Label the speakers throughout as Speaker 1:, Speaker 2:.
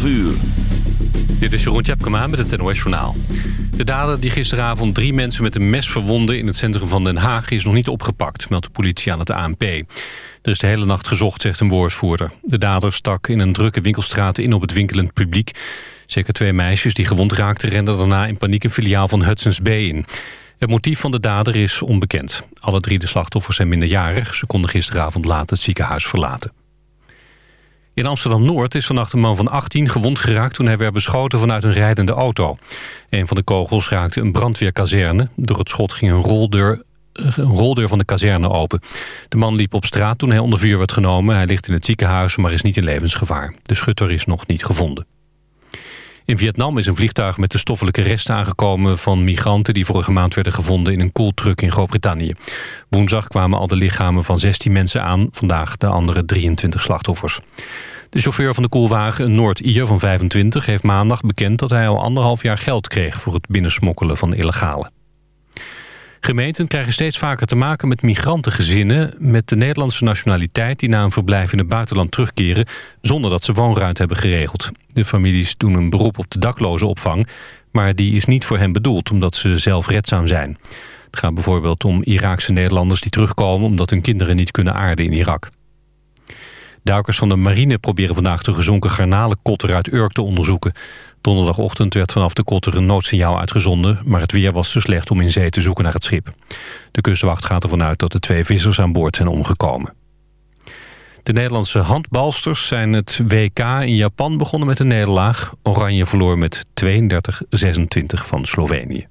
Speaker 1: 12 uur.
Speaker 2: Dit is Jeroen Tjepkema met het NOS Journaal. De dader die gisteravond drie mensen met een mes verwonde... in het centrum van Den Haag is nog niet opgepakt, meldt de politie aan het ANP. Er is de hele nacht gezocht, zegt een woordvoerder. De dader stak in een drukke winkelstraat in op het winkelend publiek. Zeker twee meisjes die gewond raakten... renden daarna in paniek een filiaal van Hudson's Bay in. Het motief van de dader is onbekend. Alle drie de slachtoffers zijn minderjarig. Ze konden gisteravond laat het ziekenhuis verlaten. In Amsterdam-Noord is vannacht een man van 18 gewond geraakt... toen hij werd beschoten vanuit een rijdende auto. Een van de kogels raakte een brandweerkazerne. Door het schot ging een roldeur, een roldeur van de kazerne open. De man liep op straat toen hij onder vuur werd genomen. Hij ligt in het ziekenhuis, maar is niet in levensgevaar. De schutter is nog niet gevonden. In Vietnam is een vliegtuig met de stoffelijke resten aangekomen van migranten die vorige maand werden gevonden in een koeltruck in Groot-Brittannië. Woensdag kwamen al de lichamen van 16 mensen aan, vandaag de andere 23 slachtoffers. De chauffeur van de koelwagen, een Noord-Ier van 25, heeft maandag bekend dat hij al anderhalf jaar geld kreeg voor het binnensmokkelen van illegale. Gemeenten krijgen steeds vaker te maken met migrantengezinnen... met de Nederlandse nationaliteit die na een verblijf in het buitenland terugkeren... zonder dat ze woonruimte hebben geregeld. De families doen een beroep op de daklozenopvang... maar die is niet voor hen bedoeld omdat ze zelfredzaam zijn. Het gaat bijvoorbeeld om Iraakse Nederlanders die terugkomen... omdat hun kinderen niet kunnen aarden in Irak. Duikers van de marine proberen vandaag de gezonken garnalenkotter uit Urk te onderzoeken. Donderdagochtend werd vanaf de kotter een noodsignaal uitgezonden... maar het weer was te slecht om in zee te zoeken naar het schip. De kustwacht gaat ervan uit dat de twee vissers aan boord zijn omgekomen. De Nederlandse handbalsters zijn het WK in Japan begonnen met een nederlaag. Oranje verloor met 32-26 van Slovenië.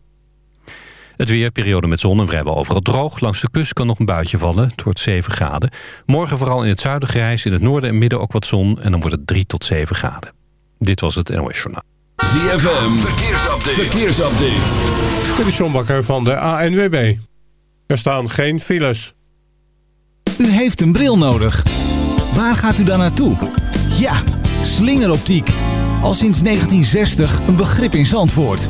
Speaker 2: Het weer, periode met zon en vrijwel overal droog. Langs de kust kan nog een buitje vallen. Het wordt 7 graden. Morgen vooral in het zuiden grijs, in het noorden en midden ook wat zon. En dan wordt het 3 tot 7 graden. Dit was het NOS Journaal.
Speaker 1: ZFM, verkeersupdate. verkeersupdate.
Speaker 3: Dit is John Bakker van de ANWB. Er staan geen files.
Speaker 4: U heeft een bril nodig. Waar gaat u dan naartoe? Ja, slingeroptiek. Al sinds 1960 een begrip in Zandvoort.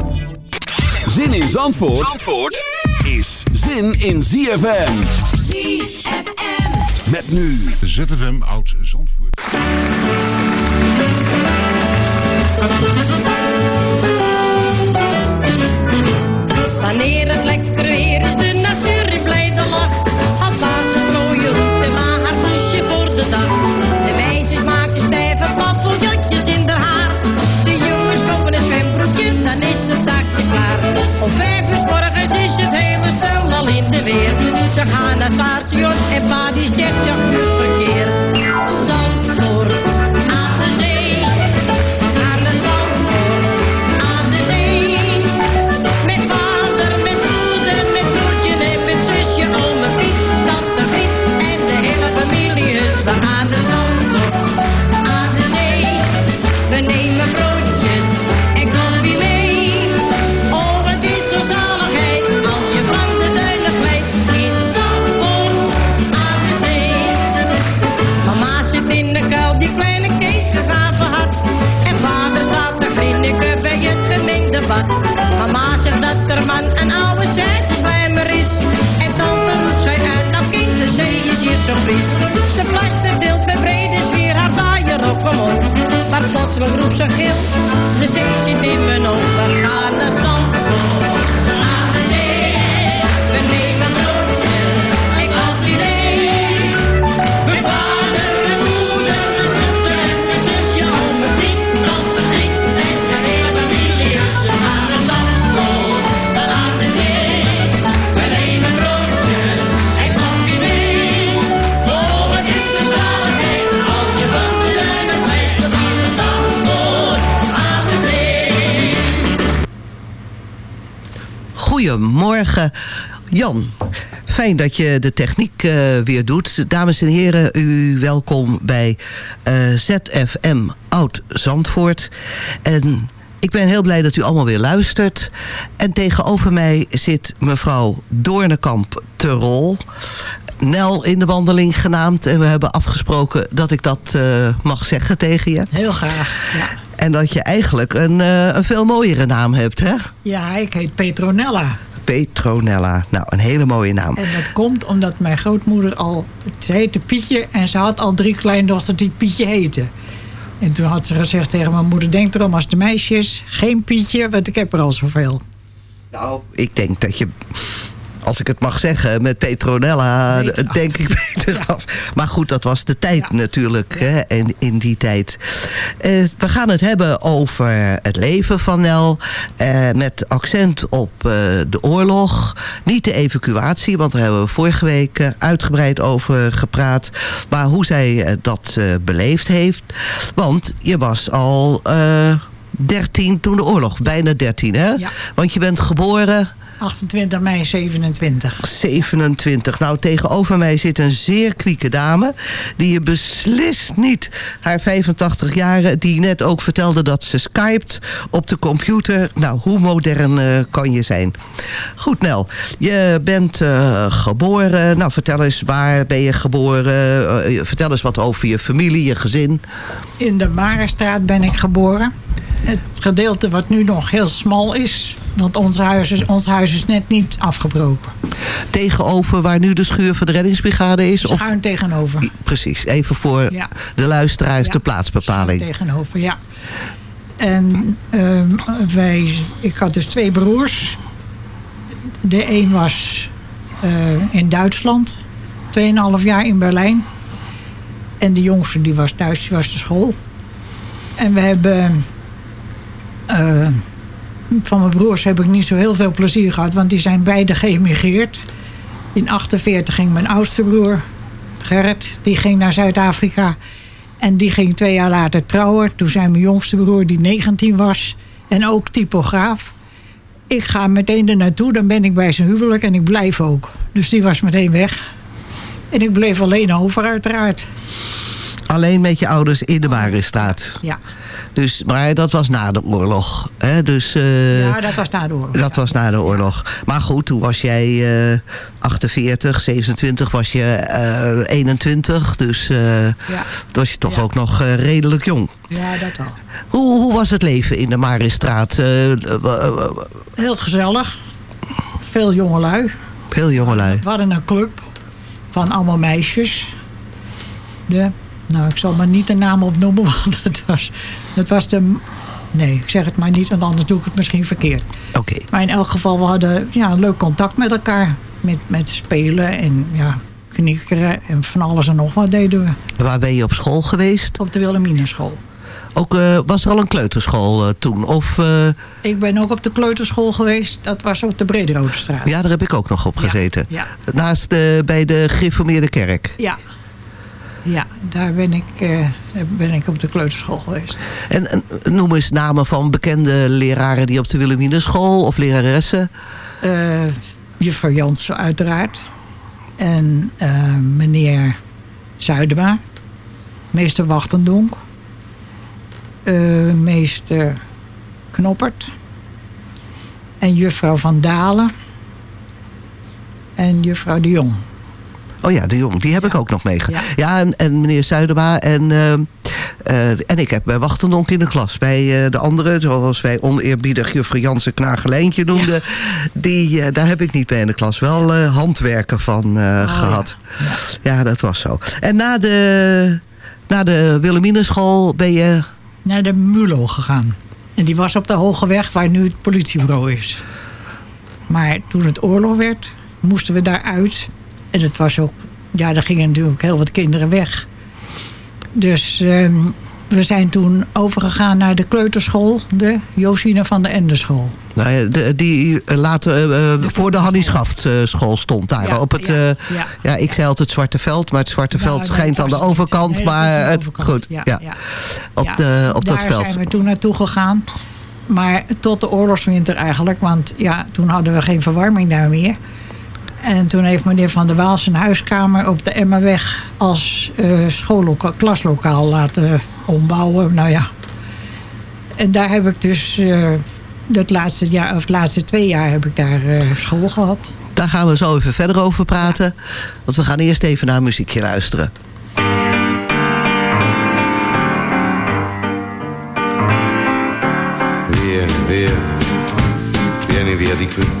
Speaker 1: Zin in Zandvoort, Zandvoort is zin in ZFM.
Speaker 5: ZFM.
Speaker 1: Met nu
Speaker 6: ZFM Oud Zandvoort.
Speaker 5: Wanneer het lekker weer is, de natuur in blijde lach. Haal baas een strooie roet haar poesje voor de dag. De meisjes maken stijve paffeljotjes in de haar. De jongens kopen een zwembroekje, dan is het zaakje klaar. Om vijf uur morgens is het hele stel al in de weer. Ze gaan naar Spaartje en pa die zegt ja, nu verkeer. Plotseling roept ze gil, de zee zit in mijn ogen. Gaan naar
Speaker 7: Goedemorgen, Jan. Fijn dat je de techniek eh, weer doet. Dames en heren, u welkom bij eh, ZFM Oud Zandvoort. En ik ben heel blij dat u allemaal weer luistert. En tegenover mij zit mevrouw Doornekamp Terol. Nel in de wandeling genaamd. En we hebben afgesproken dat ik dat eh, mag zeggen tegen je.
Speaker 8: Heel graag, ja.
Speaker 7: En dat je eigenlijk een, eh, een veel mooiere naam hebt, hè?
Speaker 8: Ja, ik heet Petronella.
Speaker 7: Petronella. Nou, een hele mooie naam.
Speaker 8: En dat komt omdat mijn grootmoeder al... Ze heette Pietje en ze had al drie kleindochters die Pietje heten. En toen had ze gezegd tegen mijn moeder... Denk erom als de meisjes, geen Pietje, want ik heb er al zoveel.
Speaker 7: Nou, ik denk dat je, als ik het mag zeggen, met Petronella denk ik beter af. Maar goed, dat was de tijd natuurlijk, hè, in, in die tijd. Eh, we gaan het hebben over het leven van Nel, eh, met accent op eh, de oorlog. Niet de evacuatie, want daar hebben we vorige week uitgebreid over gepraat. Maar hoe zij dat beleefd heeft. Want je was al... eh 13 toen de oorlog, bijna 13 hè?
Speaker 8: Ja.
Speaker 7: Want je bent geboren
Speaker 8: 28 mei 27.
Speaker 7: 27. Nou, tegenover mij zit een zeer kwieke dame... die je beslist niet haar 85 jaren... die net ook vertelde dat ze skypt op de computer. Nou, hoe modern eh, kan je zijn? Goed, Nel. Je bent eh, geboren. Nou, vertel eens, waar ben je geboren? Eh, vertel eens wat over je familie, je gezin.
Speaker 8: In de Marenstraat ben ik geboren. Het gedeelte wat nu nog heel smal is... Want ons huis is, ons huis is net niet afgebroken.
Speaker 7: Tegenover waar nu de schuur van de reddingsbrigade is?
Speaker 8: Schuin tegenover.
Speaker 7: Precies, even voor
Speaker 8: Ja.
Speaker 7: de luisteraars
Speaker 8: Ja,
Speaker 7: de plaatsbepaling.
Speaker 8: Tegenover, ja. En ehm, wij, ik had dus twee broers. De een was eh, in Duitsland. 2,5 jaar in Berlijn. En de jongste die was thuis, die was de school. En we hebben... eh, van mijn broers heb ik niet zo heel veel plezier gehad. Want die zijn beide geëmigreerd. In 48 ging mijn oudste broer, Gerrit, die ging naar Zuid-Afrika. En die ging twee jaar later trouwen. Toen zei mijn jongste broer, die 19 was, en ook typograaf. Ik ga meteen er naartoe, dan ben ik bij zijn huwelijk en ik blijf ook. Dus die was meteen weg. En ik bleef alleen over, uiteraard.
Speaker 7: Alleen met je ouders in de Marenstraat.
Speaker 8: Ja.
Speaker 7: Dus, maar dat was na de oorlog. Hè? Dus, eh,
Speaker 8: ja, dat was na de oorlog.
Speaker 7: dat was na de oorlog. Maar goed, toen was jij eh 48, 27, was je eh 21. Dus eh
Speaker 8: Ja.
Speaker 7: toen was je toch ook nog eh, redelijk jong.
Speaker 8: Ja, dat al.
Speaker 7: Hoe, hoe was het leven in de Marenstraat? Eh, eh, eh,
Speaker 8: Heel gezellig. Veel jongelui.
Speaker 7: heel jongelui.
Speaker 8: We hadden een club van allemaal meisjes. De, nou, ik zal maar niet de naam opnoemen, want het was, het was de... Nee, ik zeg het maar niet, want anders doe ik het misschien verkeerd.
Speaker 7: Oké.
Speaker 8: Maar in elk geval, we hadden ja, een leuk contact met elkaar. Met, met spelen en ja, knikkeren en van alles en nog wat deden we.
Speaker 7: Waar ben je op school geweest?
Speaker 8: Op de Wilhelminenschool.
Speaker 7: Ook, eh, was er al een kleuterschool eh, toen? Of, eh,
Speaker 8: Ik ben ook op de kleuterschool geweest. Dat was op de Brederode straat.
Speaker 7: ja, daar heb ik ook nog op gezeten.
Speaker 8: ja.
Speaker 7: Naast de, bij de gereformeerde kerk.
Speaker 8: Ja. Ja, daar ben ik, eh, ben ik op de kleuterschool geweest.
Speaker 7: En, en noem eens namen van bekende leraren die op de Wilhelminenschool of leraressen.
Speaker 8: Eh juffrouw Jansen uiteraard. En eh, meneer Zuidema. Meester Wachtendonk. meester Knoppert. En juffrouw Van Dalen. En juffrouw de Jong.
Speaker 7: Oh ja, de jong. Die heb ik ook nog meegemaakt. Ja, en, en meneer Zuidema en, eh, eh, en ik heb bij Wachtendonk in de klas. Bij eh, de andere, zoals wij oneerbiedig juffrouw Jansen Knageleintje noemden. Die, daar heb ik niet bij in de klas. Wel handwerken van gehad. Ja. dat was zo. En na de, na de Wilhelmineschool ben je...
Speaker 8: Naar de Mulo gegaan. En die was op de Hoge Weg, waar nu het politiebureau is. Maar toen het oorlog werd, moesten we daaruit. En het was ook, ja, daar gingen natuurlijk heel wat kinderen weg. Dus ehm, we zijn toen overgegaan naar de kleuterschool, de Josine van de Endeschool.
Speaker 7: Nou ja, die eh, later uh, voor de Hannie Schaft school stond daar. Ja, op het, ja, ja. ja, ik zei altijd Zwarte Veld, maar het Zwarte Veld schijnt aan de overkant. Nee, maar het, goed, ja, Op, de, op dat veld.
Speaker 8: Daar zijn we toen naartoe gegaan. Maar tot de oorlogswinter eigenlijk. Want ja, toen hadden we geen verwarming daar meer. En toen heeft meneer Van der Waal zijn huiskamer op de Emmerweg als uh, klaslokaal laten ombouwen. Nou ja. En daar heb ik dus uh, het laatste jaar, of de laatste twee jaar heb ik daar uh, school gehad.
Speaker 7: Daar gaan we zo even verder over praten. Want we gaan eerst even naar een muziekje luisteren.
Speaker 9: Vieni via, vieni via di qui.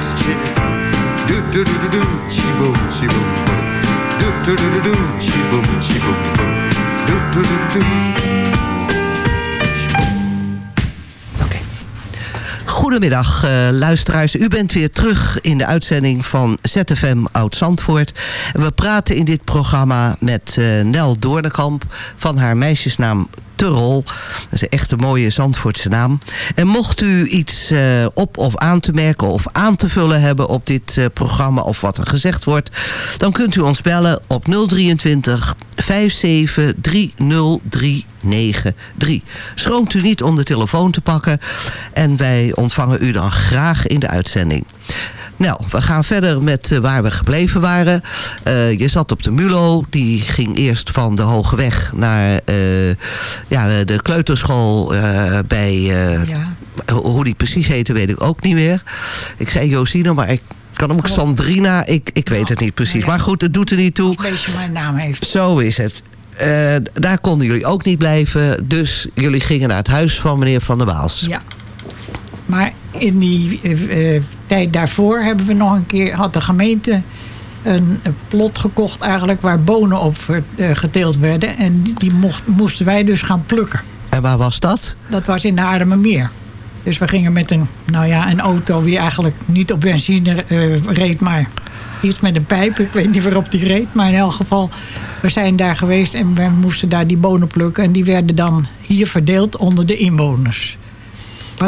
Speaker 9: Do do do.
Speaker 7: Goedemiddag uh, luisteraars. U bent weer terug in de uitzending van ZFM Oud-Zandvoort. We praten in dit programma met uh, Nel Doornekamp van haar meisjesnaam Dat is een echte mooie Zandvoortse naam. En mocht u iets uh, op of aan te merken of aan te vullen hebben op dit uh, programma of wat er gezegd wordt, dan kunt u ons bellen op 023 57 30393. Schroomt u niet om de telefoon te pakken en wij ontvangen u dan graag in de uitzending. Nou, we gaan verder met uh, waar we gebleven waren. Uh, je zat op de Mulo. Die ging eerst van de Hoge Weg naar uh, ja, de, de kleuterschool bij... Ja. Hoe die precies heette weet ik ook niet meer. Ik zei Josino, maar ik kan ook Sandrina. Ik, ik weet het niet precies. Maar goed, het doet er niet toe.
Speaker 8: Een beetje mijn naam heeft.
Speaker 7: Zo is het. eh, daar konden jullie ook niet blijven. Dus jullie gingen naar het huis van meneer Van der Waals.
Speaker 8: Ja. Maar in die eh, eh, tijd daarvoor hebben we nog een keer... had de gemeente een, plot gekocht eigenlijk... waar bonen op eh, geteeld werden. En die, mocht, moesten wij dus gaan plukken.
Speaker 7: En waar was dat?
Speaker 8: Dat was in de Haarlemmermeer. Dus we gingen met een, nou ja, een auto die eigenlijk niet op benzine reed, maar iets met een pijp. Ik weet niet waarop die reed, maar in elk geval, we zijn daar geweest en we moesten daar die bonen plukken. En die werden dan hier verdeeld onder de inwoners.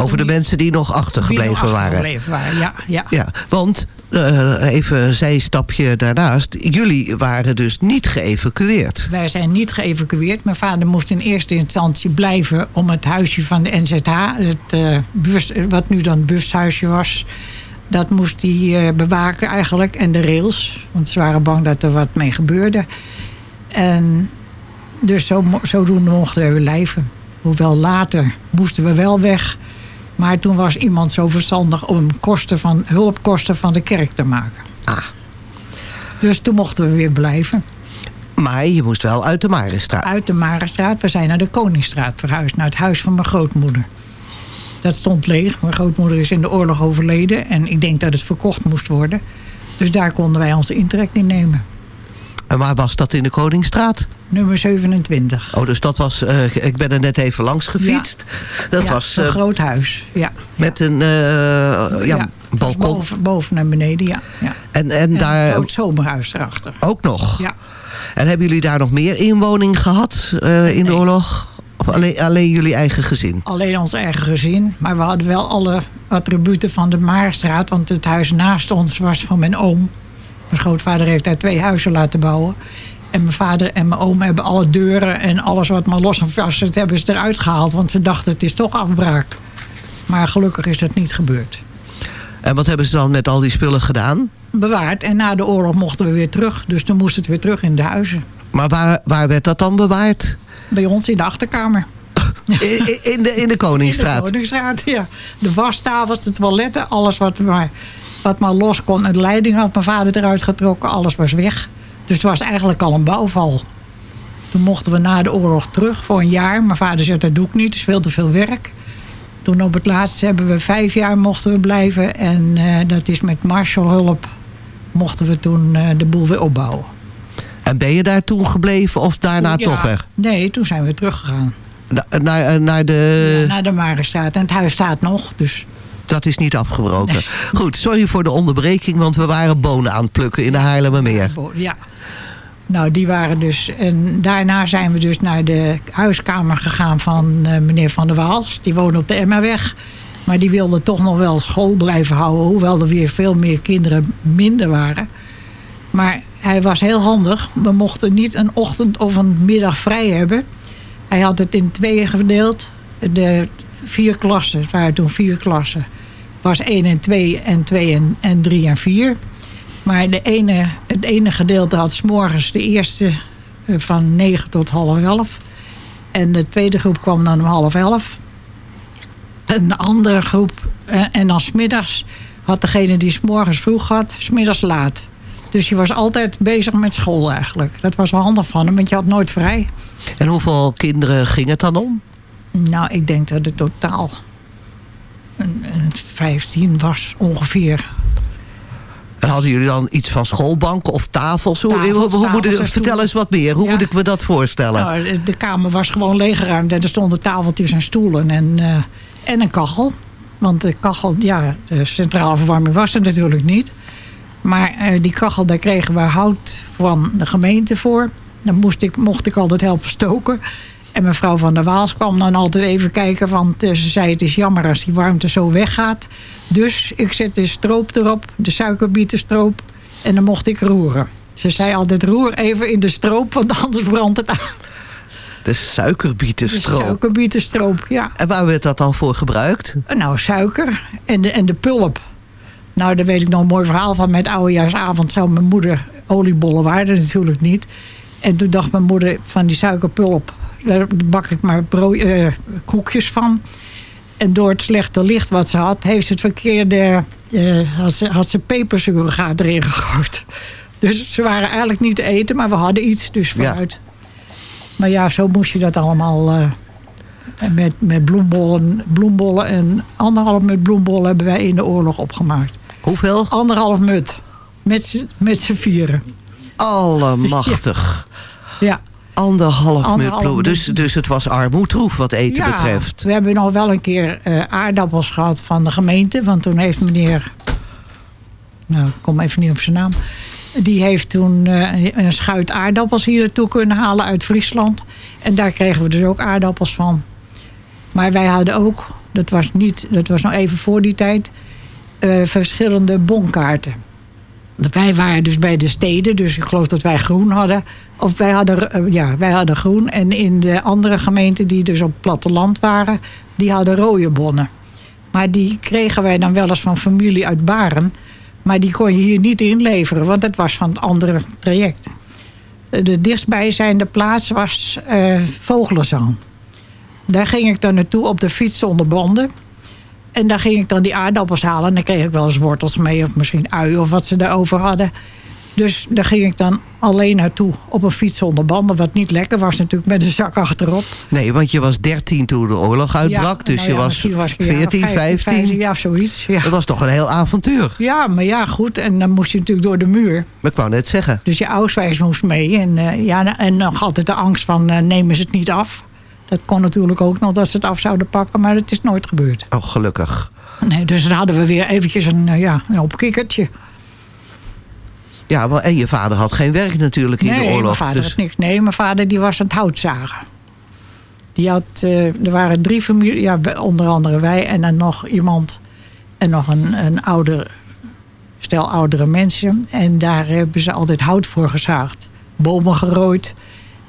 Speaker 7: Over de mensen die nog achtergebleven waren.
Speaker 8: achtergebleven waren, ja. ja.
Speaker 7: Ja, want eh, even een zijstapje daarnaast. Jullie waren dus niet geëvacueerd.
Speaker 8: Wij zijn niet geëvacueerd. Mijn vader moest in eerste instantie blijven om het huisje van de NZH, het, eh, bus, wat nu dan het bushuisje was, dat moest hij eh, bewaken eigenlijk. En de rails, want ze waren bang dat er wat mee gebeurde. En dus zo, zodoende mochten we blijven. Hoewel later moesten we wel weg. Maar toen was iemand zo verstandig om kosten van, hulpkosten van de kerk te maken.
Speaker 7: Ah.
Speaker 8: Dus toen mochten we weer blijven.
Speaker 7: Maar je moest wel uit de Marenstraat.
Speaker 8: Uit de Marenstraat. We zijn naar de Koningsstraat verhuisd. Naar het huis van mijn grootmoeder. Dat stond leeg. Mijn grootmoeder is in de oorlog overleden. En ik denk dat het verkocht moest worden. Dus daar konden wij onze intrek in nemen.
Speaker 7: En waar was dat in de Koningsstraat?
Speaker 8: Nummer 27.
Speaker 7: Oh, dus dat was... eh, ik ben er net even langs gefietst. Dat
Speaker 8: Ja,
Speaker 7: was
Speaker 8: een
Speaker 7: eh,
Speaker 8: groot huis. Ja.
Speaker 7: met een eh, ja, balkon.
Speaker 8: Boven, boven naar beneden, ja. ja.
Speaker 7: En, en,
Speaker 8: En
Speaker 7: daar
Speaker 8: een groot zomerhuis erachter.
Speaker 7: ook nog.
Speaker 8: Ja.
Speaker 7: En hebben jullie daar nog meer inwoning gehad eh, in de oorlog? Of alleen, alleen jullie eigen gezin?
Speaker 8: Alleen ons eigen gezin. Maar we hadden wel alle attributen van de Maarstraat. Want het huis naast ons was van mijn oom. Mijn grootvader heeft daar twee huizen laten bouwen. En mijn vader en mijn oom hebben alle deuren en alles wat maar los en vast zit, hebben ze eruit gehaald. Want ze dachten het is toch afbraak. Maar gelukkig is dat niet gebeurd.
Speaker 7: En wat hebben ze dan met al die spullen gedaan?
Speaker 8: Bewaard. En na de oorlog mochten we weer terug. Dus toen moest het weer terug in de huizen.
Speaker 7: Maar waar, waar werd dat dan bewaard?
Speaker 8: Bij ons in de achterkamer.
Speaker 7: In, in de, in de Koningsstraat?
Speaker 8: In de Koningsstraat, ja. De wastafels, de toiletten, alles wat maar, wat maar los kon. En de leiding had mijn vader eruit getrokken, alles was weg. Dus het was eigenlijk al een bouwval. Toen mochten we na de oorlog terug voor een jaar. Mijn vader zei, dat doe ik niet, het is veel te veel werk. Toen op het laatst hebben we vijf jaar mochten we blijven. En eh, dat is met Marshallhulp mochten we toen eh, de boel weer opbouwen.
Speaker 7: En ben je daar toen gebleven of daarna
Speaker 8: Ja.
Speaker 7: toch weg?
Speaker 8: Nee, toen zijn we teruggegaan.
Speaker 7: Na- naar, eh, naar de...
Speaker 8: Ja, naar de Marenstraat. En het huis staat nog, dus...
Speaker 7: Dat is niet afgebroken. Goed, sorry voor de onderbreking, want we waren bonen aan het plukken in de Haarlemmermeer.
Speaker 8: Ja. Nou, die waren dus. En daarna zijn we dus naar de huiskamer gegaan van eh, meneer Van der Waals. Die woonde op de Emmaweg. Maar die wilde toch nog wel school blijven houden. Hoewel er weer veel meer kinderen minder waren. Maar hij was heel handig. We mochten niet een ochtend of een middag vrij hebben. Hij had het in tweeën verdeeld. De vier klassen, het waren toen vier klassen. Was 1 en 2 en 2 en, en 3 en 4. Maar de ene, het ene gedeelte had 's morgens de eerste eh, van 9 tot half 11. En de tweede groep kwam dan om half 11. Een andere groep, eh, en dan smiddags had degene die 's morgens vroeg had, 's middags laat. Dus je was altijd bezig met school eigenlijk. Dat was wel handig van hem, want je had nooit vrij.
Speaker 7: En hoeveel kinderen ging het dan om?
Speaker 8: Nou, ik denk dat het totaal 15 was ongeveer.
Speaker 7: En hadden jullie dan iets van schoolbanken of tafels? Hoe,
Speaker 8: Tafels,
Speaker 7: hoe, hoe moet ik, vertel eens wat meer. Hoe
Speaker 8: Ja.
Speaker 7: moet ik me dat voorstellen?
Speaker 8: Nou, de- de kamer was gewoon leeggeruimd. En er stonden tafeltjes en stoelen en, eh, en een kachel. Want de kachel, ja, de centrale verwarming was er natuurlijk niet. Maar eh, die kachel, daar kregen we hout van de gemeente voor. Dan moest ik, mocht ik altijd helpen stoken. En mevrouw van der Waals kwam dan altijd even kijken. Want eh, ze zei het is jammer als die warmte zo weggaat. Dus ik zet de stroop erop, de suikerbietensstroop. En dan mocht ik roeren. Ze zei altijd roer even in de stroop, want anders brandt het aan.
Speaker 7: De
Speaker 8: De
Speaker 7: suikerbietensstroop.
Speaker 8: suikerbietensstroop, ja.
Speaker 7: En waar werd dat dan voor gebruikt?
Speaker 8: Nou, suiker en de, en de pulp. Nou, daar weet ik nog een mooi verhaal van. Met oudejaarsavond zou mijn moeder oliebollen waren natuurlijk niet. En toen dacht mijn moeder van die suikerpulp, daar bak ik maar brood, eh, koekjes van. En door het slechte licht wat ze had, heeft ze het verkeerde, eh, had, ze, had ze pepersurrogaat erin gegooid. Dus ze waren eigenlijk niet te eten, maar we hadden iets, dus vooruit. Maar ja, zo moest je dat allemaal... eh, met, met bloembollen, bloembollen en anderhalf mut bloembollen hebben wij in de oorlog opgemaakt.
Speaker 7: Hoeveel?
Speaker 8: Anderhalf mut. Met z'n- met z'n vieren.
Speaker 7: Allemachtig.
Speaker 8: Ja.
Speaker 7: Anderhalf
Speaker 8: Anderhalf.
Speaker 7: Dus, dus het was armoedroef wat eten
Speaker 8: Ja,
Speaker 7: betreft.
Speaker 8: We hebben nog wel een keer eh, aardappels gehad van de gemeente. Want toen heeft meneer... Nou, ik kom even niet op zijn naam. Die heeft toen eh, een schuit aardappels hier naartoe kunnen halen uit Friesland. En daar kregen we dus ook aardappels van. Maar wij hadden ook, dat was, niet, dat was nog even voor die tijd... eh, verschillende bonkaarten. Wij waren dus bij de steden, dus ik geloof dat wij groen hadden. Of wij hadden, eh, ja, wij hadden groen. En in de andere gemeenten die dus op het platteland waren, die hadden rode bonnen. Maar die kregen wij dan wel eens van familie uit Baren. Maar die kon je hier niet inleveren, want dat was van het andere traject. De dichtstbijzijnde plaats was Vogelenzang. Daar ging ik dan naartoe op de fiets zonder banden. En daar ging ik dan die aardappels halen. En dan kreeg ik wel eens wortels mee, of misschien ui of wat ze daarover hadden. Dus daar ging ik dan alleen naartoe op een fiets zonder banden. Wat niet lekker was natuurlijk, met een zak achterop.
Speaker 7: Nee, want je was 13 toen de oorlog uitbrak.
Speaker 8: Ja,
Speaker 7: dus
Speaker 8: nou
Speaker 7: je
Speaker 8: ja,
Speaker 7: was
Speaker 8: misschien was ik een jaar of
Speaker 7: 14, 15.
Speaker 8: Ja, zoiets. Ja.
Speaker 7: Dat was toch een heel avontuur.
Speaker 8: ja, maar ja, goed. En dan moest je natuurlijk door de muur.
Speaker 7: Maar ik wou net zeggen.
Speaker 8: Dus je auswijs moest mee. En, eh, ja, en nog altijd de angst van eh, nemen ze het niet af. Dat kon natuurlijk ook nog dat ze het af zouden pakken. Maar het is nooit gebeurd.
Speaker 7: Oh, gelukkig.
Speaker 8: Nee, dus dan hadden we weer eventjes een, eh, ja, een opkikkertje.
Speaker 7: Ja, maar, en je vader had geen werk natuurlijk in
Speaker 8: nee,
Speaker 7: de oorlog.
Speaker 8: mijn vader
Speaker 7: dus
Speaker 8: had niks. Nee, mijn vader die was aan het hout zagen. Die had, eh, er waren drie families, ja, onder andere wij en dan nog iemand. En nog een, een ouder, stel oudere mensen. En daar hebben ze altijd hout voor gezaagd. Bomen gerooid.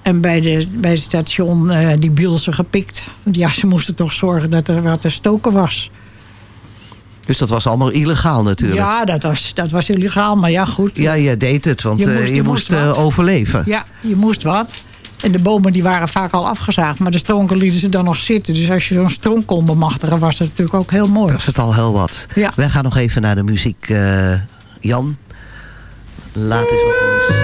Speaker 8: En bij, de, bij het station eh, die bielsen gepikt. Want ja, ze moesten toch zorgen dat er wat te stoken was.
Speaker 7: dus dat was allemaal illegaal natuurlijk.
Speaker 8: Ja, dat was, dat was illegaal, maar ja, goed.
Speaker 7: Ja, je deed het, want
Speaker 8: Je
Speaker 7: je
Speaker 8: moest- je
Speaker 7: je
Speaker 8: moest
Speaker 7: moest eh, overleven.
Speaker 8: Ja, je moest wat. En de bomen die waren vaak al afgezaagd. Maar de stronken lieten ze dan nog zitten. Dus als je zo'n stronk kon bemachtigen, was dat natuurlijk ook heel mooi.
Speaker 7: Dat is het al heel wat.
Speaker 8: Ja.
Speaker 7: Wij gaan nog even naar de muziek. eh, Jan, laat eens wat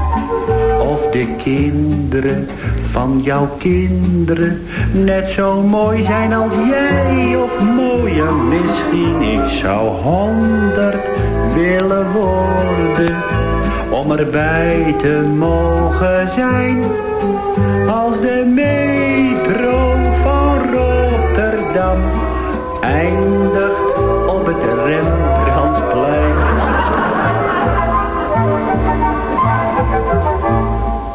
Speaker 10: de kinderen van jouw kinderen net zo mooi zijn als jij of mooier misschien. Ik zou honderd willen worden om erbij te mogen zijn als de metro van Rotterdam eindigt op het Rembrandtsplein.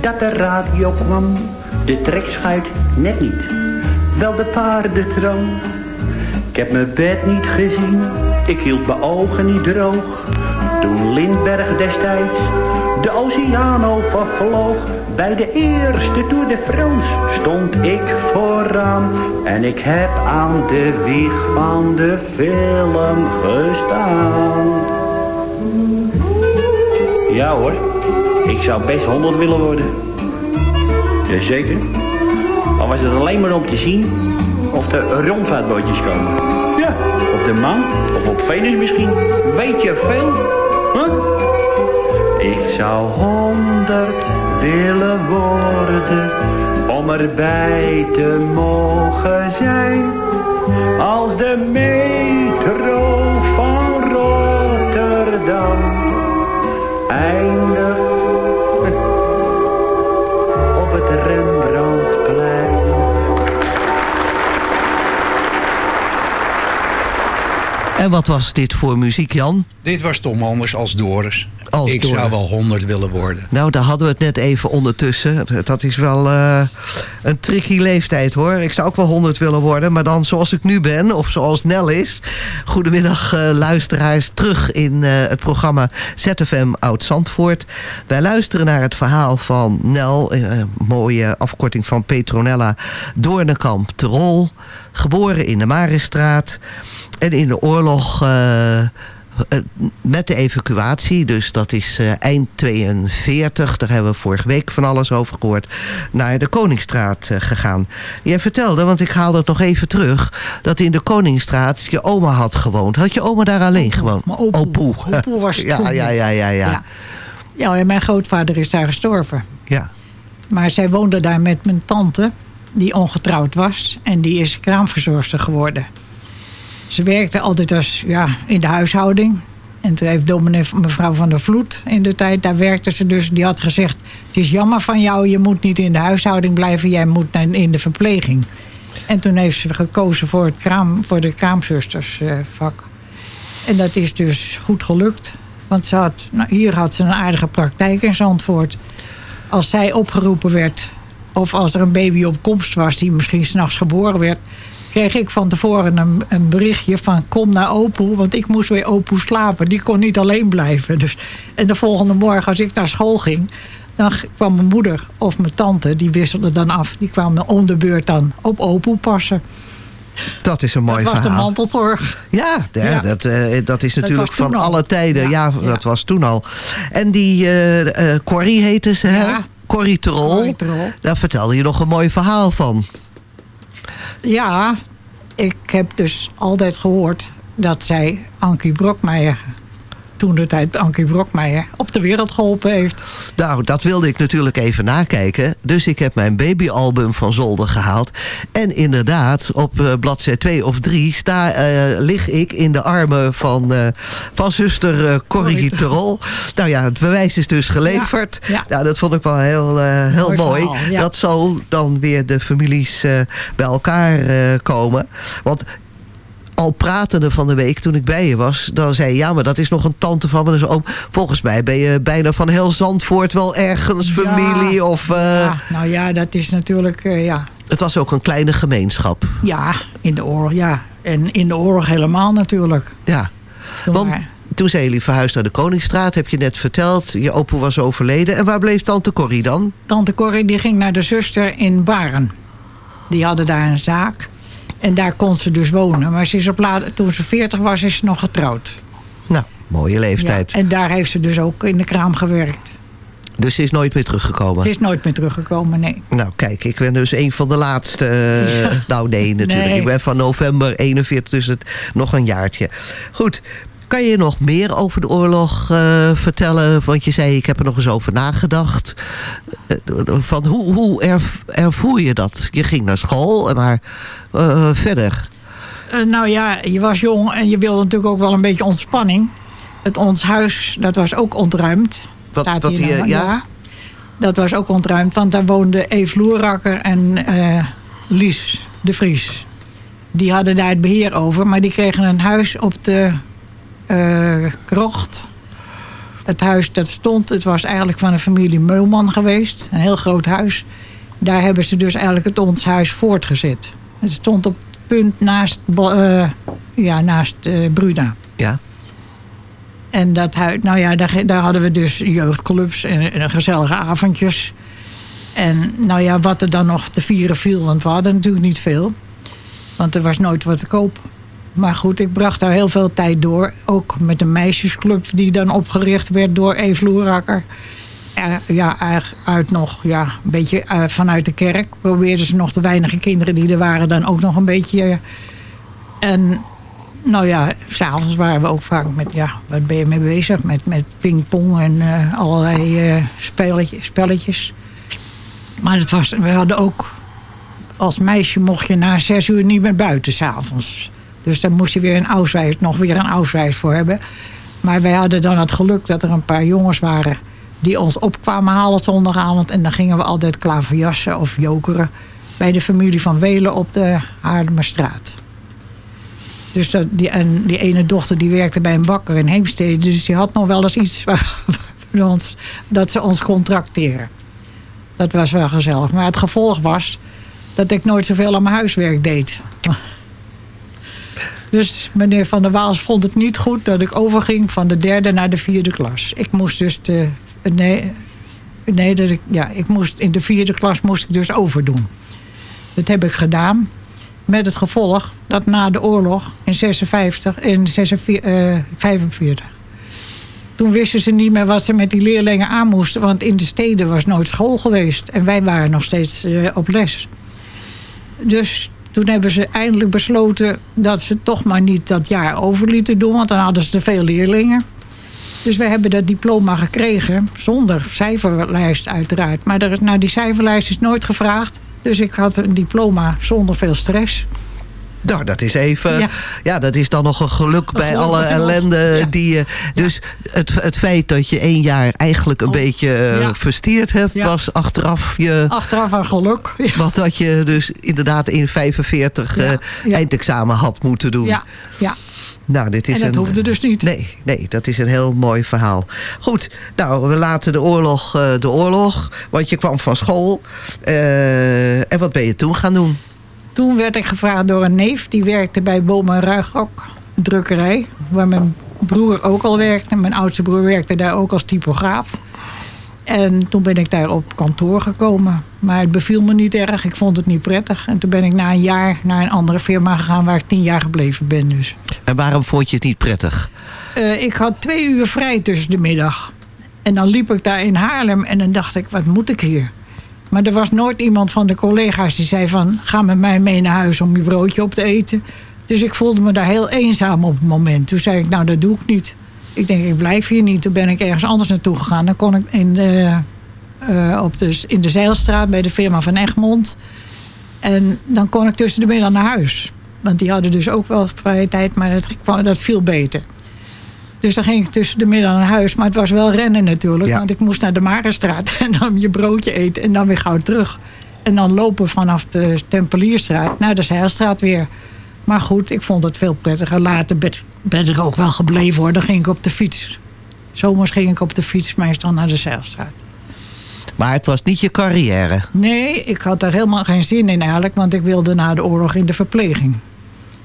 Speaker 10: dat de radio kwam. De trekschuit net niet. Wel de paardentram. Ik heb mijn bed niet gezien. Ik hield mijn ogen niet droog. Toen Lindberg destijds de Oceano vervloog. Bij de eerste Tour de France stond ik vooraan. En ik heb aan de wieg van de film gestaan. Ja hoor, ik zou best 100 willen worden. Jazeker. Al was het alleen maar om te zien of er rondvaartbootjes komen. Ja, op de maan of op Venus misschien. Weet je veel? Huh? Ik zou honderd willen worden om erbij te mogen zijn. Als de metro van Rotterdam eindigt
Speaker 7: En wat was dit voor muziek, Jan?
Speaker 11: Dit was Tom Anders als Doris.
Speaker 7: Als
Speaker 11: ik
Speaker 7: Doris.
Speaker 11: zou wel 100 willen worden.
Speaker 7: Nou, daar hadden we het net even ondertussen. Dat is wel eh, een tricky leeftijd hoor. Ik zou ook wel 100 willen worden, maar dan zoals ik nu ben, of zoals Nel is. Goedemiddag eh, luisteraars, terug in eh, het programma ZFM Oud Zandvoort. Wij luisteren naar het verhaal van Nel, mooie afkorting van Petronella Doornekamp Terol. Geboren in de Marisstraat en in de oorlog... eh, eh, met de evacuatie, dus dat is eh, eind 42, daar hebben we vorige week van alles over gehoord, naar de Koningsstraat gegaan. Jij vertelde, want ik haalde het nog even terug, dat in de Koningsstraat je oma had gewoond. Had je oma daar alleen gewoond? Opoe.
Speaker 8: Opoe was het
Speaker 7: ja,
Speaker 8: toen.
Speaker 7: ja, ja, ja, ja,
Speaker 8: Ja. Ja, en mijn grootvader is daar gestorven.
Speaker 7: Ja.
Speaker 8: Maar zij woonde daar met mijn tante, die ongetrouwd was. En die is kraamverzorgster geworden. Ze werkte altijd als, ja, in de huishouding. En toen heeft dominee mevrouw van der Vloed in de tijd, daar werkte ze dus. Die had gezegd, het is jammer van jou, je moet niet in de huishouding blijven. Jij moet in de verpleging. En toen heeft ze gekozen voor, het kraam, voor de kraamzustersvak. En dat is dus goed gelukt. Want ze had, nou, hier had ze een aardige praktijk in Zandvoort. Als zij opgeroepen werd, of als er een baby op komst was... die misschien s'nachts geboren werd... kreeg ik van tevoren een, een berichtje van... kom naar Opoe, want ik moest weer Opoe slapen. Die kon niet alleen blijven. Dus, en de volgende morgen, als ik naar school ging... dan kwam mijn moeder of mijn tante, die wisselden dan af. Die kwamen om de beurt dan op Opoe passen.
Speaker 7: Dat is een mooi
Speaker 8: dat was de
Speaker 7: verhaal.
Speaker 8: mantelzorg.
Speaker 7: Ja. Dat, eh, dat is natuurlijk van
Speaker 8: al.
Speaker 7: alle tijden. Ja,
Speaker 8: Ja,
Speaker 7: dat was toen al. En die eh, Corrie heette ze, hè?
Speaker 8: Ja.
Speaker 7: Corrie Terol.
Speaker 8: Corrie Terol.
Speaker 7: Daar vertelde je nog een mooi verhaal van.
Speaker 8: Ja, ik heb dus altijd gehoord dat zij Ankie Brokmeijer, toen de tijd Ankie Brokmeijer, op de wereld geholpen heeft.
Speaker 7: Nou, dat wilde ik natuurlijk even nakijken. Dus ik heb mijn babyalbum van zolder gehaald. En inderdaad, op eh, bladzij 2 of 3 sta, eh, lig ik in de armen van, eh, van zuster Corrie Terol. Nou ja, het bewijs is dus geleverd.
Speaker 8: Ja, ja.
Speaker 7: Nou, dat vond ik wel heel, heel
Speaker 8: Mooi
Speaker 7: mooi.
Speaker 8: verhaal, ja.
Speaker 7: Dat zo dan weer de families bij elkaar komen. Want al pratende van de week toen ik bij je was... dan zei je, ja, maar dat is nog een tante van me. Dus oom, volgens mij ben je bijna van heel Zandvoort wel ergens familie.
Speaker 8: Ja.
Speaker 7: Of, eh,
Speaker 8: Ja, nou ja, dat is natuurlijk, eh, ja,
Speaker 7: Het was ook een kleine gemeenschap.
Speaker 8: ja, in de oorlog, ja. En in de oorlog helemaal natuurlijk.
Speaker 7: Ja,
Speaker 8: Toen
Speaker 7: want
Speaker 8: maar-
Speaker 7: toen zijn jullie verhuisd naar de Koningsstraat. Heb je net verteld. Je opa was overleden. En waar bleef tante Corrie dan?
Speaker 8: Tante Corrie die ging naar de zuster in Baren. Die hadden daar een zaak. En daar kon ze dus wonen. Maar ze is op later, toen ze 40 was, is ze nog getrouwd.
Speaker 7: Nou, mooie leeftijd.
Speaker 8: Ja, en daar heeft ze dus ook in de kraam gewerkt.
Speaker 7: Dus ze is nooit meer teruggekomen.
Speaker 8: Ze is nooit meer teruggekomen, nee.
Speaker 7: Nou, kijk, ik ben dus een van de laatste. eh, Nou, nee, natuurlijk.
Speaker 8: Nee.
Speaker 7: Ik ben van november 41, dus het nog een jaartje. Goed. Kan je nog meer over de oorlog eh, vertellen? Want je zei, ik heb er nog eens over nagedacht. Eh, van hoe, hoe erv- ervoer je dat? Je ging naar school, maar eh, verder.
Speaker 8: Nou ja, je was jong en je wilde natuurlijk ook wel een beetje ontspanning. Het ons huis, dat was ook ontruimd.
Speaker 7: Wat-
Speaker 8: Staat
Speaker 7: wat
Speaker 8: hier nou,
Speaker 7: ja?
Speaker 8: Dat was ook ontruimd, want daar woonden Eve Loerakker en Lies de Vries. Die hadden daar het beheer over, maar die kregen een huis op de eh, krocht. Het huis dat stond, het was eigenlijk van een familie Meulman geweest. Een heel groot huis. daar hebben ze dus eigenlijk het ons huis voortgezet. Het stond op het punt naast, eh, ja, naast eh, Bruna.
Speaker 7: Ja.
Speaker 8: En dat huis, nou ja, daar, daar hadden we dus jeugdclubs en, en gezellige avondjes. En nou ja, wat er dan nog te vieren viel, want we hadden natuurlijk niet veel. Want er was nooit wat te koop. Maar goed, ik bracht daar heel veel tijd door. Ook met een meisjesclub die dan opgericht werd door Eve Loerakker. Er- ja, uit nog, ja, een beetje eh, vanuit de kerk. Probeerden ze nog de weinige kinderen die er waren dan ook nog een beetje... eh, en nou ja, s'avonds waren we ook vaak met, ja, wat ben je mee bezig? Met, met pingpong en eh, allerlei eh, spelletjes, spelletjes. Maar het was, we hadden ook, als meisje mocht je na zes uur niet meer buiten s'avonds. Dus daar moest je weer een auswijs, nog weer een auswijs voor hebben. Maar wij hadden dan het geluk dat er een paar jongens waren die ons opkwamen halen zondagavond. En dan gingen we altijd klaverjassen of jokeren bij de familie van Welen op de Haarlemmerstraat. Dus die, en die ene dochter die werkte bij een bakker in Heemstede. Dus die had nog wel eens iets voor ons, dat ze ons contracteren. Dat was wel gezellig. Maar het gevolg was dat ik nooit zoveel aan mijn huiswerk deed. Dus meneer Van der Waals vond het niet goed dat ik overging van de derde naar de vierde klas. Ik moest dus de. Nee, nee dat ik, ja, ik moest, in de vierde klas moest ik dus overdoen. Dat heb ik gedaan. Met het gevolg dat na de oorlog in 56, in 46, eh, 45. Toen wisten ze niet meer wat ze met die leerlingen aan moesten. Want in de steden was nooit school geweest. En wij waren nog steeds eh, op les. Dus toen hebben ze eindelijk besloten dat ze toch maar niet dat jaar over lieten doen. Want dan hadden ze te veel leerlingen. Dus we hebben dat diploma gekregen. Zonder cijferlijst uiteraard. Maar er, naar die cijferlijst is nooit gevraagd. Dus ik had een diploma zonder veel stress.
Speaker 7: Nou, dat is even. Ja.
Speaker 8: Ja.
Speaker 7: dat is dan nog een geluk bij
Speaker 8: geluk
Speaker 7: alle ellende die je. Dus het, het feit dat je één jaar eigenlijk een beetje eh,
Speaker 8: Oh, ja.
Speaker 7: versteerd hebt, was achteraf je.
Speaker 8: Achteraf een geluk. Ja.
Speaker 7: Want dat je dus inderdaad in 45 eh,
Speaker 8: ja.
Speaker 7: eindexamen had moeten doen.
Speaker 8: Ja, ja.
Speaker 7: Nou, dit is
Speaker 8: En dat
Speaker 7: een,
Speaker 8: hoefde dus niet.
Speaker 7: Nee, nee, dat is een heel mooi verhaal. Goed, nou, we laten de oorlog eh, de oorlog. Want je kwam van school. Eh, en wat ben je toen gaan doen?
Speaker 8: Toen werd ik gevraagd door een neef. Die werkte bij Boom en Ruigrok, een drukkerij. Waar mijn broer ook al werkte. Mijn oudste broer werkte daar ook als typograaf. En toen ben ik daar op kantoor gekomen. Maar het beviel me niet erg. Ik vond het niet prettig. En toen ben ik na een jaar naar een andere firma gegaan... waar ik tien jaar gebleven ben dus.
Speaker 7: En waarom vond je het niet prettig?
Speaker 8: Eh, ik had twee uur vrij tussen de middag. En dan liep ik daar in Haarlem en dan dacht ik, wat moet ik hier? Maar er was nooit iemand van de collega's die zei van... ga met mij mee naar huis om je broodje op te eten. Dus ik voelde me daar heel eenzaam op het moment. Toen zei ik, nou dat doe ik niet. Ik denk, ik blijf hier niet. Toen ben ik ergens anders naartoe gegaan. Dan kon ik in de, eh, op de, in de Zeilstraat bij de firma van Egmond. En dan kon ik tussen de middag naar huis. Want die hadden dus ook wel vrije tijd, maar dat, dat viel beter. Dus dan ging ik tussen de middag naar huis. Maar het was wel rennen natuurlijk.
Speaker 7: Ja.
Speaker 8: Want ik moest naar de Marenstraat en dan je broodje eten en dan weer gauw terug. En dan lopen vanaf de Tempelierstraat naar de Zeilstraat weer. Maar goed, ik vond het veel prettiger. Later ben, ik er ook wel gebleven hoor. Dan ging ik op de fiets. Zomers ging ik op de fiets meestal naar de Zeilstraat.
Speaker 7: Maar het was niet je carrière.
Speaker 8: Nee, ik had daar helemaal geen zin in eigenlijk. Want ik wilde na de oorlog in de verpleging.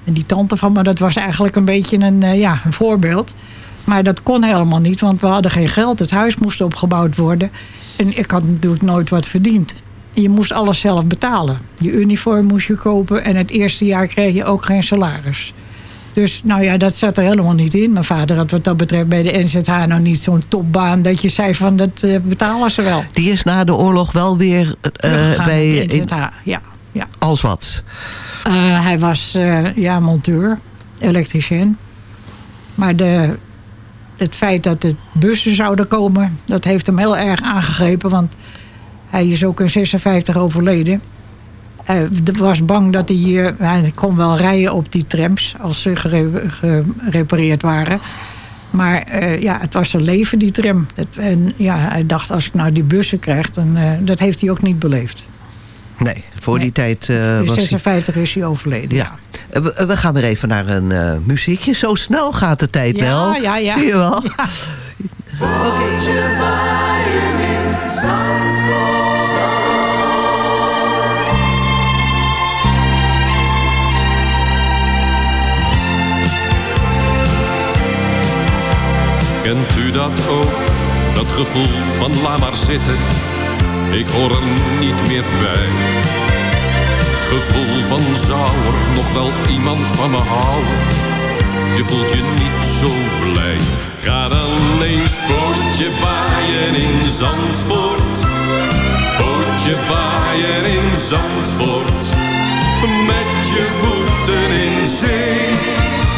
Speaker 8: En die tante van me, dat was eigenlijk een beetje een, eh, ja, een voorbeeld. Maar dat kon helemaal niet, want we hadden geen geld. Het huis moest opgebouwd worden. En ik had natuurlijk nooit wat verdiend. En je moest alles zelf betalen. Je uniform moest je kopen. En het eerste jaar kreeg je ook geen salaris. Dus nou ja, dat zat er helemaal niet in. Mijn vader had wat dat betreft bij de NZH nou niet zo'n topbaan... dat je zei van, dat eh, betalen ze wel.
Speaker 7: Die is na de oorlog wel weer
Speaker 8: Teruggegaan
Speaker 7: bij. in-
Speaker 8: NZH, ja. ja.
Speaker 7: als wat?
Speaker 8: Eh, hij was ja, monteur, elektricien. Maar de, het feit dat de bussen zouden komen, dat heeft hem heel erg aangegrepen. Want hij is ook in 56 overleden. Hij was bang dat hij, eh, hij kon wel rijden op die trams als ze gere- gerepareerd waren. Maar eh, ja, het was zijn leven, die tram. En ja, hij dacht, als ik nou die bussen krijg, dan, eh, dat heeft hij ook niet beleefd.
Speaker 7: Nee, voor die tijd
Speaker 8: uh,
Speaker 7: was
Speaker 8: 56 is hij overleden.
Speaker 7: Ja. Eh, eh, we, gaan weer even naar een uh, muziekje. Zo snel gaat de tijd wel.
Speaker 8: Ja, ja,
Speaker 7: Zie je wel?
Speaker 8: Ja. Oké. Okay.
Speaker 12: Kent u dat ook? Dat gevoel van laat maar zitten ik hoor er niet meer bij. Gevoel van zou er nog wel iemand van me houden? Je voelt je niet zo blij. Ga dan eens pootje baaien in Zandvoort. Pootje baaien in Zandvoort. Met je voeten in zee.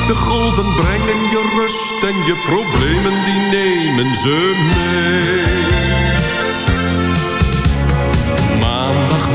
Speaker 12: De golven brengen je rust en je problemen die nemen ze mee.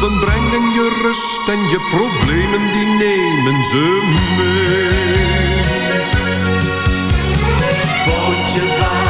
Speaker 12: Golven brengen je rust en je problemen die nemen ze mee. Pootje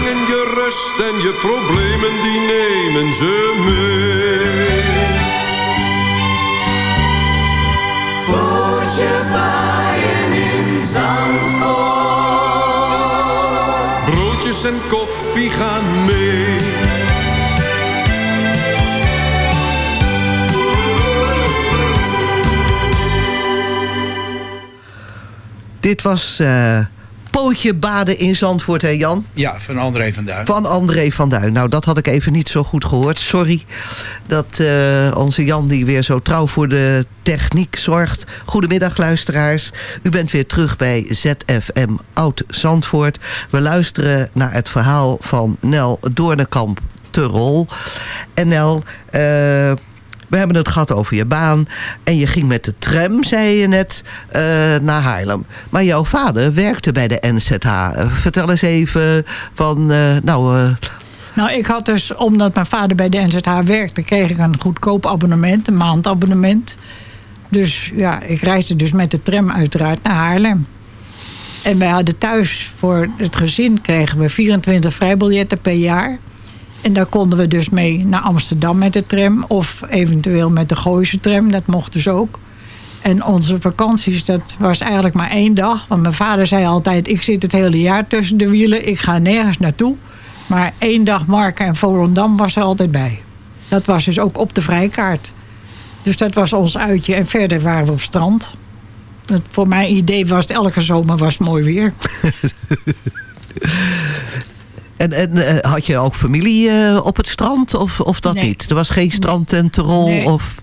Speaker 12: en je problemen die nemen ze mee. Pootje baaien in Zandvoort. Broodjes en koffie gaan mee.
Speaker 7: Dit was eh, Pootje Baden in Zandvoort, hè Jan?
Speaker 11: Ja, van André van Duin.
Speaker 7: Van André van Duin. Nou, dat had ik even niet zo goed gehoord. Sorry dat eh, onze Jan, die weer zo trouw voor de techniek zorgt. Goedemiddag, luisteraars. U bent weer terug bij ZFM Oud Zandvoort. We luisteren naar het verhaal van Nel Doornekamp te rol. En Nel... eh, we hebben het gehad over je baan. En je ging met de tram, zei je net, eh, naar Haarlem. Maar jouw vader werkte bij de NZH. Vertel eens even van, eh, nou... eh,
Speaker 8: Nou, ik had dus, omdat mijn vader bij de NZH werkte... kreeg ik een goedkoop abonnement, een maandabonnement. Dus ja, ik reisde dus met de tram uiteraard naar Haarlem. En wij hadden thuis voor het gezin kregen we 24 vrijbiljetten per jaar. En daar konden we dus mee naar Amsterdam met de tram. Of eventueel met de Gooise tram, dat mocht dus ook. En onze vakanties, dat was eigenlijk maar één dag. Want mijn vader zei altijd, ik zit het hele jaar tussen de wielen. Ik ga nergens naartoe. Maar één dag Marken en Volendam was er altijd bij. Dat was dus ook op de vrijkaart. Dus dat was ons uitje. En verder waren we op strand. Voor mijn idee was het elke zomer was het mooi weer.
Speaker 7: en en eh, had je ook familie eh, op het strand of, of dat
Speaker 8: Nee.
Speaker 7: niet? Er was geen strand en terol
Speaker 8: Nee.
Speaker 7: of...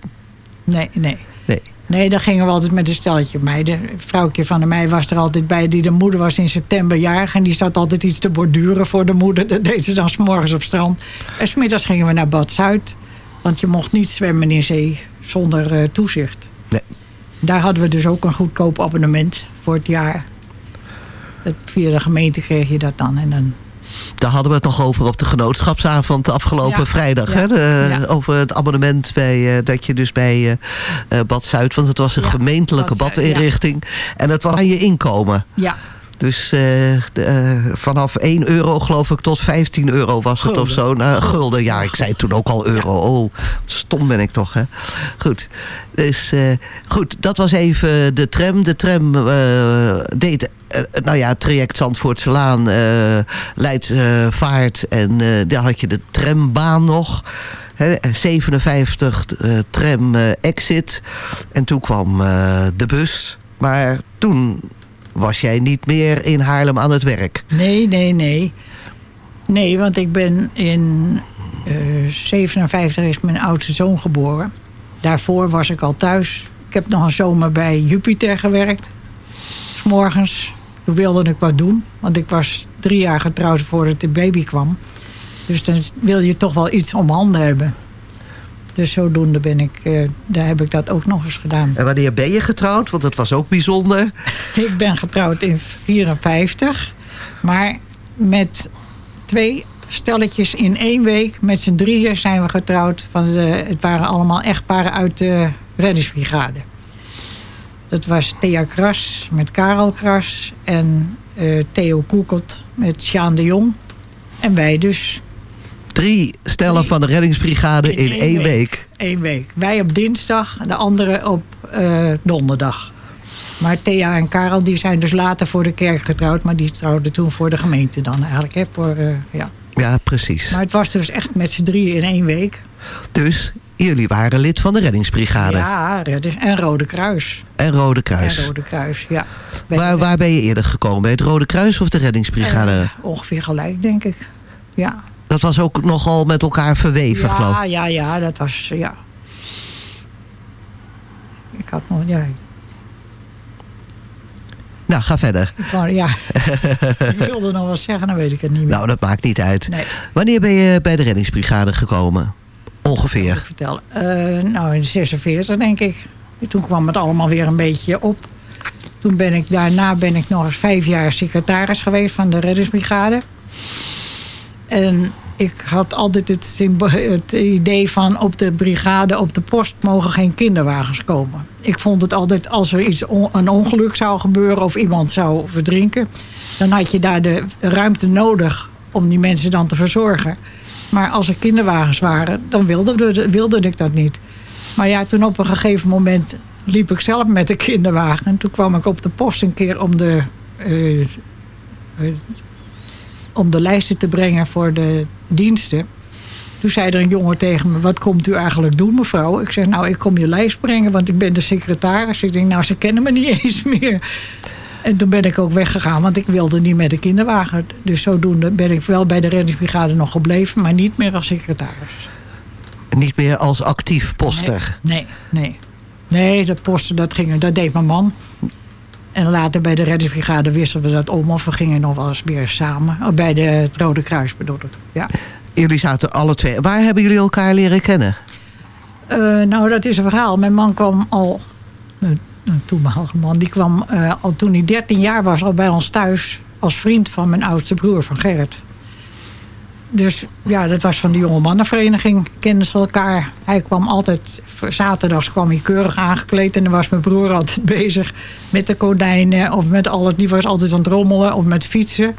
Speaker 8: Nee, nee.
Speaker 7: Nee.
Speaker 8: Nee, daar gingen we altijd met een stelletje meiden. Een vrouwtje van de mij was er altijd bij. Die de moeder was in september jarig. En die zat altijd iets te borduren voor de moeder. Dat deed ze dan 's morgens op strand. En smiddags gingen we naar Bad Zuid. Want je mocht niet zwemmen in zee zonder eh, toezicht.
Speaker 7: Nee.
Speaker 8: Daar hadden we dus ook een goedkoop abonnement voor het jaar. Dat, via de gemeente kreeg je dat dan. En dan
Speaker 7: Daar hadden we het nog over op de genootschapsavond afgelopen
Speaker 8: Ja,
Speaker 7: vrijdag.
Speaker 8: ja,
Speaker 7: hè? De-
Speaker 8: ja.
Speaker 7: Over het abonnement bij, eh, dat je dus bij eh, Bad Zuid... want het was een gemeentelijke
Speaker 8: Bad
Speaker 7: badinrichting. En het was aan je inkomen.
Speaker 8: Ja.
Speaker 7: Dus de, vanaf 1 euro geloof ik tot 15 euro was het of zo. Nou, gulden, ja, ik zei toen ook al euro. Oh, stom ben ik toch, hè. Goed, dus goed, dat was even de tram. De tram deed, nou ja, traject Zandvoortselaan, eh Leids eh. En eh, daar had je de trambaan nog. Hè, 57 eh, tram eh, exit. En toen kwam eh, de bus. Maar toen was jij niet meer in Haarlem aan het werk.
Speaker 8: Nee, nee, nee. Nee, want ik ben in eh, 57 is mijn oudste zoon geboren. Daarvoor was ik al thuis. Ik heb nog een zomer bij Jupiter gewerkt. S morgens. Toen wilde ik wat doen. Want ik was drie jaar getrouwd voordat de baby kwam. Dus dan wil je toch wel iets om handen hebben. Dus zodoende ben ik, eh, daar heb ik dat ook nog eens gedaan.
Speaker 7: En wanneer ben je getrouwd? Want dat was ook bijzonder.
Speaker 8: Ik ben getrouwd in 54. Maar met twee stelletjes in één week. Met z'n drieën zijn we getrouwd. Van de, het waren allemaal echtparen uit de reddingsbrigade. Dat was Thea Kras met Karel Kras. En eh, Theo Koekelt met Sjaan de Jong. En wij dus
Speaker 7: Drie stellen van de reddingsbrigade in, één week.
Speaker 8: Eén week. Wij op dinsdag, de anderen op eh, donderdag. Maar Thea en Karel die zijn dus later voor de kerk getrouwd. Maar die trouwden toen voor de gemeente dan eigenlijk. Hè, voor, eh, ja.
Speaker 7: Ja, precies.
Speaker 8: Maar het was dus echt met z'n drieën in één week.
Speaker 7: Dus jullie waren lid van de reddingsbrigade.
Speaker 8: Ja, redders- en Rode Kruis.
Speaker 7: En Rode Kruis.
Speaker 8: En Rode Kruis, ja.
Speaker 7: Waar, waar ben je eerder gekomen? Bij het Rode Kruis of de reddingsbrigade?
Speaker 8: Eh, ongeveer gelijk, denk ik. Ja.
Speaker 7: dat was ook nogal met elkaar verweven, geloof ik.
Speaker 8: ja, ja, dat was, ja. Ik had nog, ja,
Speaker 7: Nou, ga verder.
Speaker 8: ik wou, ja. ik wilde nog wat zeggen, dan weet ik het niet meer.
Speaker 7: Nou, dat maakt niet uit.
Speaker 8: Nee.
Speaker 7: Wanneer ben je bij de reddingsbrigade gekomen? Ongeveer.
Speaker 8: vertellen. Eh, nou, in 46 denk ik. Toen kwam het allemaal weer een beetje op. Toen ben ik, daarna ben ik nog eens vijf jaar secretaris geweest van de reddingsbrigade. En ik had altijd het, idee van op de brigade, op de post mogen geen kinderwagens komen. Ik vond het altijd als er iets een ongeluk zou gebeuren of iemand zou verdrinken, dan had je daar de ruimte nodig om die mensen dan te verzorgen. Maar als er kinderwagens waren, dan wilde, wilde ik dat niet. Maar ja, toen op een gegeven moment liep ik zelf met de kinderwagen. En toen kwam ik op de post een keer om de, eh, eh, om de lijsten te brengen voor de diensten. Toen zei er een jongen tegen me, wat komt u eigenlijk doen mevrouw? Ik zeg, nou ik kom je lijst brengen, want ik ben de secretaris. Ik denk, nou ze kennen me niet eens meer. En toen ben ik ook weggegaan, want ik wilde niet met de kinderwagen. Dus zodoende ben ik wel bij de reddingsbrigade nog gebleven, maar niet meer als secretaris.
Speaker 7: Niet meer als actief poster.
Speaker 8: Nee, nee. Nee, dat posten, dat, ging, dat deed mijn man. En later bij de reddingsbrigade wisselden we dat om. Of we gingen nog wel eens weer samen. Oh, bij de, het Rode Kruis bedoel ik. Ja.
Speaker 7: Jullie zaten alle twee. Waar hebben jullie elkaar leren kennen?
Speaker 8: Eh, nou, dat is een verhaal. Mijn man kwam al... Mijn toenmalige man, die kwam eh, al toen hij 13 jaar was... al bij ons thuis als vriend van mijn oudste broer, van Gerrit. Dus ja, dat was van de jonge mannenvereniging. Kenden ze elkaar. Hij kwam altijd... Zaterdags kwam hij keurig aangekleed... en dan was mijn broer altijd bezig met de konijnen... of met alles. Die was altijd aan het rommelen of met fietsen.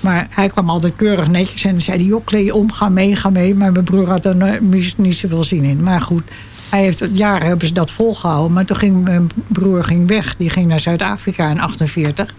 Speaker 8: Maar hij kwam altijd keurig netjes en zei hij... joh, kleed je om, ga mee, ga mee. Maar mijn broer had er niet zoveel zin in. Maar goed, hij heeft, jaren hebben ze dat volgehouden. Maar toen ging mijn broer ging weg. Die ging naar Zuid-Afrika in 48.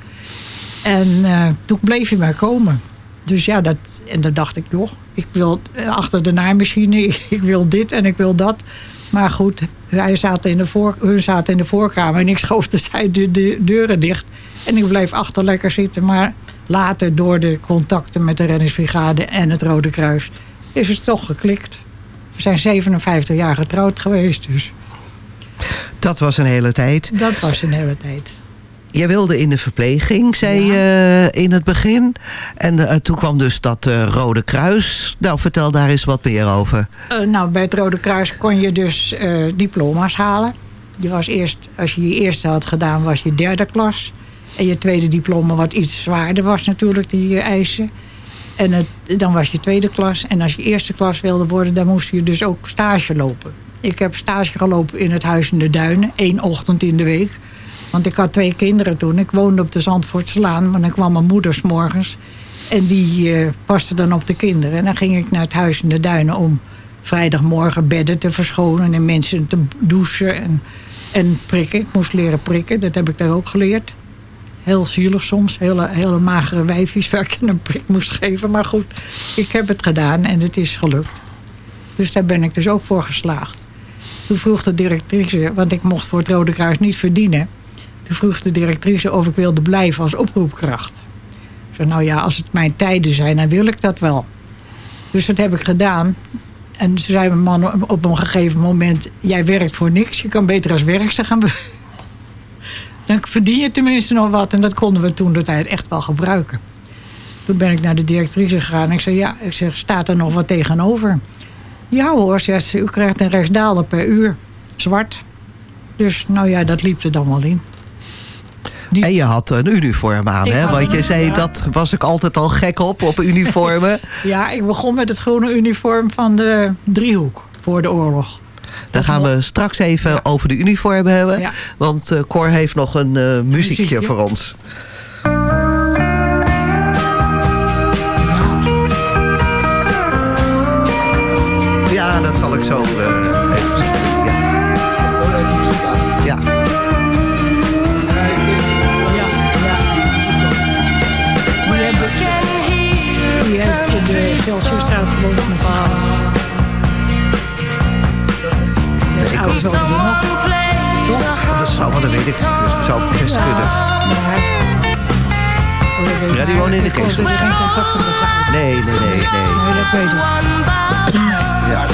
Speaker 8: En eh, toen bleef hij maar komen. Dus ja, dat, en dan dacht ik, joh, ik wil eh, achter de naaimachine, ik wil dit en ik wil dat. Maar goed, hij zat in de voor, hun zaten in de voorkamer en ik schoof de, de, de deuren dicht. En ik bleef achter lekker zitten. Maar later, door de contacten met de reddingsbrigade en het Rode Kruis, is het toch geklikt. We zijn 57 jaar getrouwd geweest, dus
Speaker 7: Dat was een hele tijd.
Speaker 8: dat was een hele tijd.
Speaker 7: Je wilde in de verpleging, zei je eh, in het begin. En eh, toen kwam dus dat eh, Rode Kruis. Nou, vertel daar eens wat meer over.
Speaker 8: Nou, bij het Rode Kruis kon je dus diploma's halen. Je was eerst, als je je eerste had gedaan, was je derde klas. En je tweede diploma, wat iets zwaarder was natuurlijk, die eisen. En dan was je tweede klas. En als je eerste klas wilde worden, dan moest je dus ook stage lopen. Ik heb stage gelopen in het Huis in de Duinen, één ochtend in de week. Want ik had twee kinderen toen. Ik woonde op de Zandvoortslaan, maar dan kwam mijn moeder 's morgens. En die eh, paste dan op de kinderen. En dan ging ik naar het Huis in de Duinen om vrijdagmorgen bedden te verschonen en mensen te douchen en, en prikken. Ik moest leren prikken, dat heb ik daar ook geleerd. Heel zielig soms, hele, hele magere wijfjes waar ik een prik moest geven. Maar goed, ik heb het gedaan en het is gelukt. Dus daar ben ik dus ook voor geslaagd. Toen vroeg de directrice, want ik mocht voor het Rode Kruis niet verdienen. Toen vroeg de directrice of ik wilde blijven als oproepkracht. Ik zei, nou ja, als het mijn tijden zijn, dan wil ik dat wel. Dus dat heb ik gedaan. En toen zei mijn man op een gegeven moment... jij werkt voor niks, je kan beter als werkster gaan... Dan verdien je tenminste nog wat. En dat konden we toen de tijd echt wel gebruiken. Toen ben ik naar de directrice gegaan en ik zei... ja, ik zeg, staat er nog wat tegenover? Ja hoor, zegt ze, u krijgt een rechtsdaalder per uur. Zwart. Dus nou ja, dat liep er dan wel in.
Speaker 13: En je had een uniform aan,
Speaker 8: Ik
Speaker 13: hè? Want je zei,
Speaker 8: ja.
Speaker 13: dat was ik altijd al gek op, op uniformen.
Speaker 8: Ja, ik begon met het groene uniform van de driehoek voor de oorlog.
Speaker 13: Daar gaan we straks even over de uniformen hebben. Want eh, Cor heeft nog een eh, muziekje
Speaker 8: Muziekje.
Speaker 13: voor ons. Ja, dat zal ik zo eh,
Speaker 8: Nog. Toch?
Speaker 13: Dat zou wel, dat weet ik. Dat zou best kunnen. Ja, die wonen in de
Speaker 8: dus uit.
Speaker 13: Nee, nee, nee, nee.
Speaker 8: Nee, dat weet ik.
Speaker 13: Ja.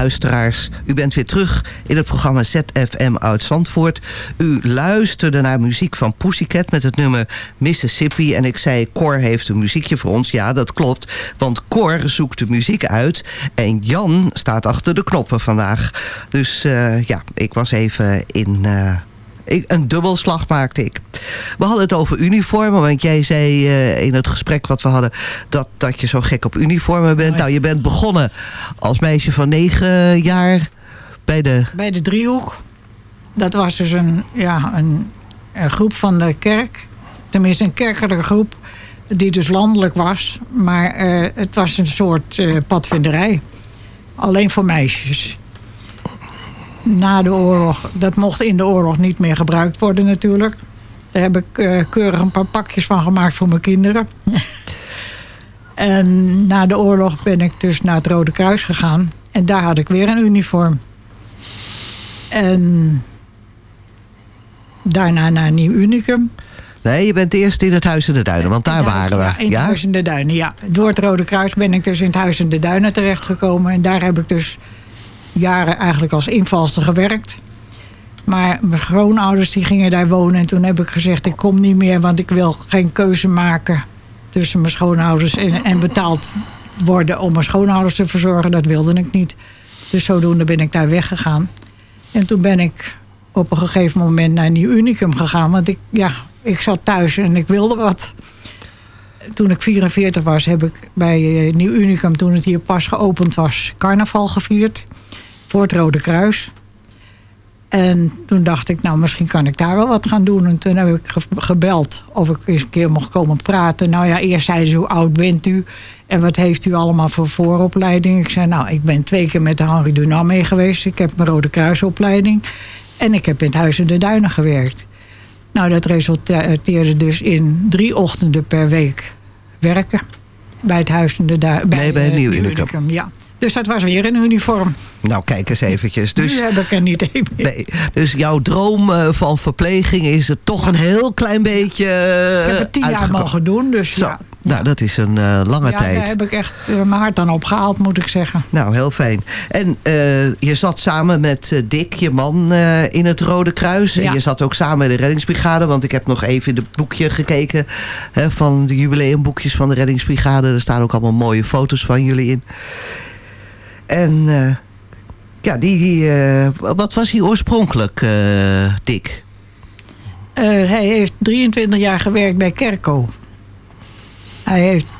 Speaker 13: Luisteraars. U bent weer terug in het programma ZFM uit Zandvoort. U luisterde naar muziek van Pussycat met het nummer Mississippi. En ik zei, Cor heeft een muziekje voor ons. Ja, dat klopt, want Cor zoekt de muziek uit. En Jan staat achter de knoppen vandaag. Dus eh, ja, ik was even in... eh, ik, een dubbelslag maakte ik. We hadden het over uniformen, want jij zei eh, in het gesprek wat we hadden... Dat, dat je zo gek op uniformen bent. Nou, je bent begonnen als meisje van negen jaar bij de...
Speaker 8: Bij de driehoek. Dat was dus een, ja, een, een groep van de kerk. Tenminste, een kerkelijke groep. Die dus landelijk was. Maar eh, het was een soort eh, padvinderij. Alleen voor meisjes. Na de oorlog. Dat mocht in de oorlog niet meer gebruikt worden natuurlijk. Daar heb ik eh, keurig een paar pakjes van gemaakt voor mijn kinderen. En na de oorlog ben ik dus naar het Rode Kruis gegaan. En daar had ik weer een uniform. En daarna naar Nieuw Unicum.
Speaker 7: Nee, je bent eerst in het Huis in de Duinen, want daar waren we.
Speaker 8: Ja, in het
Speaker 7: Ja?
Speaker 8: Huis in de Duinen, ja. Door het Rode Kruis ben ik dus in het Huis in de Duinen terechtgekomen. En daar heb ik dus jaren eigenlijk als invalster gewerkt. Maar mijn groonouders die gingen daar wonen. En toen heb ik gezegd, ik kom niet meer, want ik wil geen keuze maken tussen mijn schoonouders en, en betaald worden om mijn schoonouders te verzorgen. Dat wilde ik niet. Dus zodoende ben ik daar weggegaan. En toen ben ik op een gegeven moment naar Nieuw Unicum gegaan. Want ik, ja, ik zat thuis en ik wilde wat. Toen ik 44 was, heb ik bij eh, Nieuw Unicum, toen het hier pas geopend was, carnaval gevierd. Voor het Rode Kruis. En toen dacht ik, nou, misschien kan ik daar wel wat gaan doen. En toen heb ik ge- gebeld of ik eens een keer mocht komen praten. Nou ja, eerst zeiden ze, hoe oud bent u? En wat heeft u allemaal voor vooropleiding? Ik zei, nou, ik ben twee keer met de Henri Dunant mee geweest. Ik heb mijn Rode Kruisopleiding. En ik heb in het Huis in de Duinen gewerkt. Nou, dat resulteerde dus in drie ochtenden per week werken. Bij het Huis in de Duinen.
Speaker 7: Nee, bij Nieuw Unicum.
Speaker 8: Ja. Dus dat was weer een uniform.
Speaker 7: Nou, kijk eens eventjes. Dus,
Speaker 8: nu heb ik er niet één meer.
Speaker 7: nee, dus jouw droom eh, van verpleging is er toch een heel klein beetje
Speaker 8: Ik heb het tien jaar mogen doen, dus
Speaker 7: Zo.
Speaker 8: ja.
Speaker 7: Nou, dat is een eh, lange
Speaker 8: ja,
Speaker 7: tijd.
Speaker 8: daar heb ik echt eh, mijn hart aan opgehaald, moet ik zeggen.
Speaker 7: Nou, heel fijn. En eh, je zat samen met Dick, je man, eh, in het Rode Kruis. En je zat ook samen in de reddingsbrigade. Want ik heb nog even in het boekje gekeken hè, van de jubileumboekjes van de reddingsbrigade. Er staan ook allemaal mooie foto's van jullie in. En eh, ja, die, die, eh, wat was hij oorspronkelijk, eh, Dick?
Speaker 8: Eh, hij heeft 23 jaar gewerkt bij Kerko. Hij heeft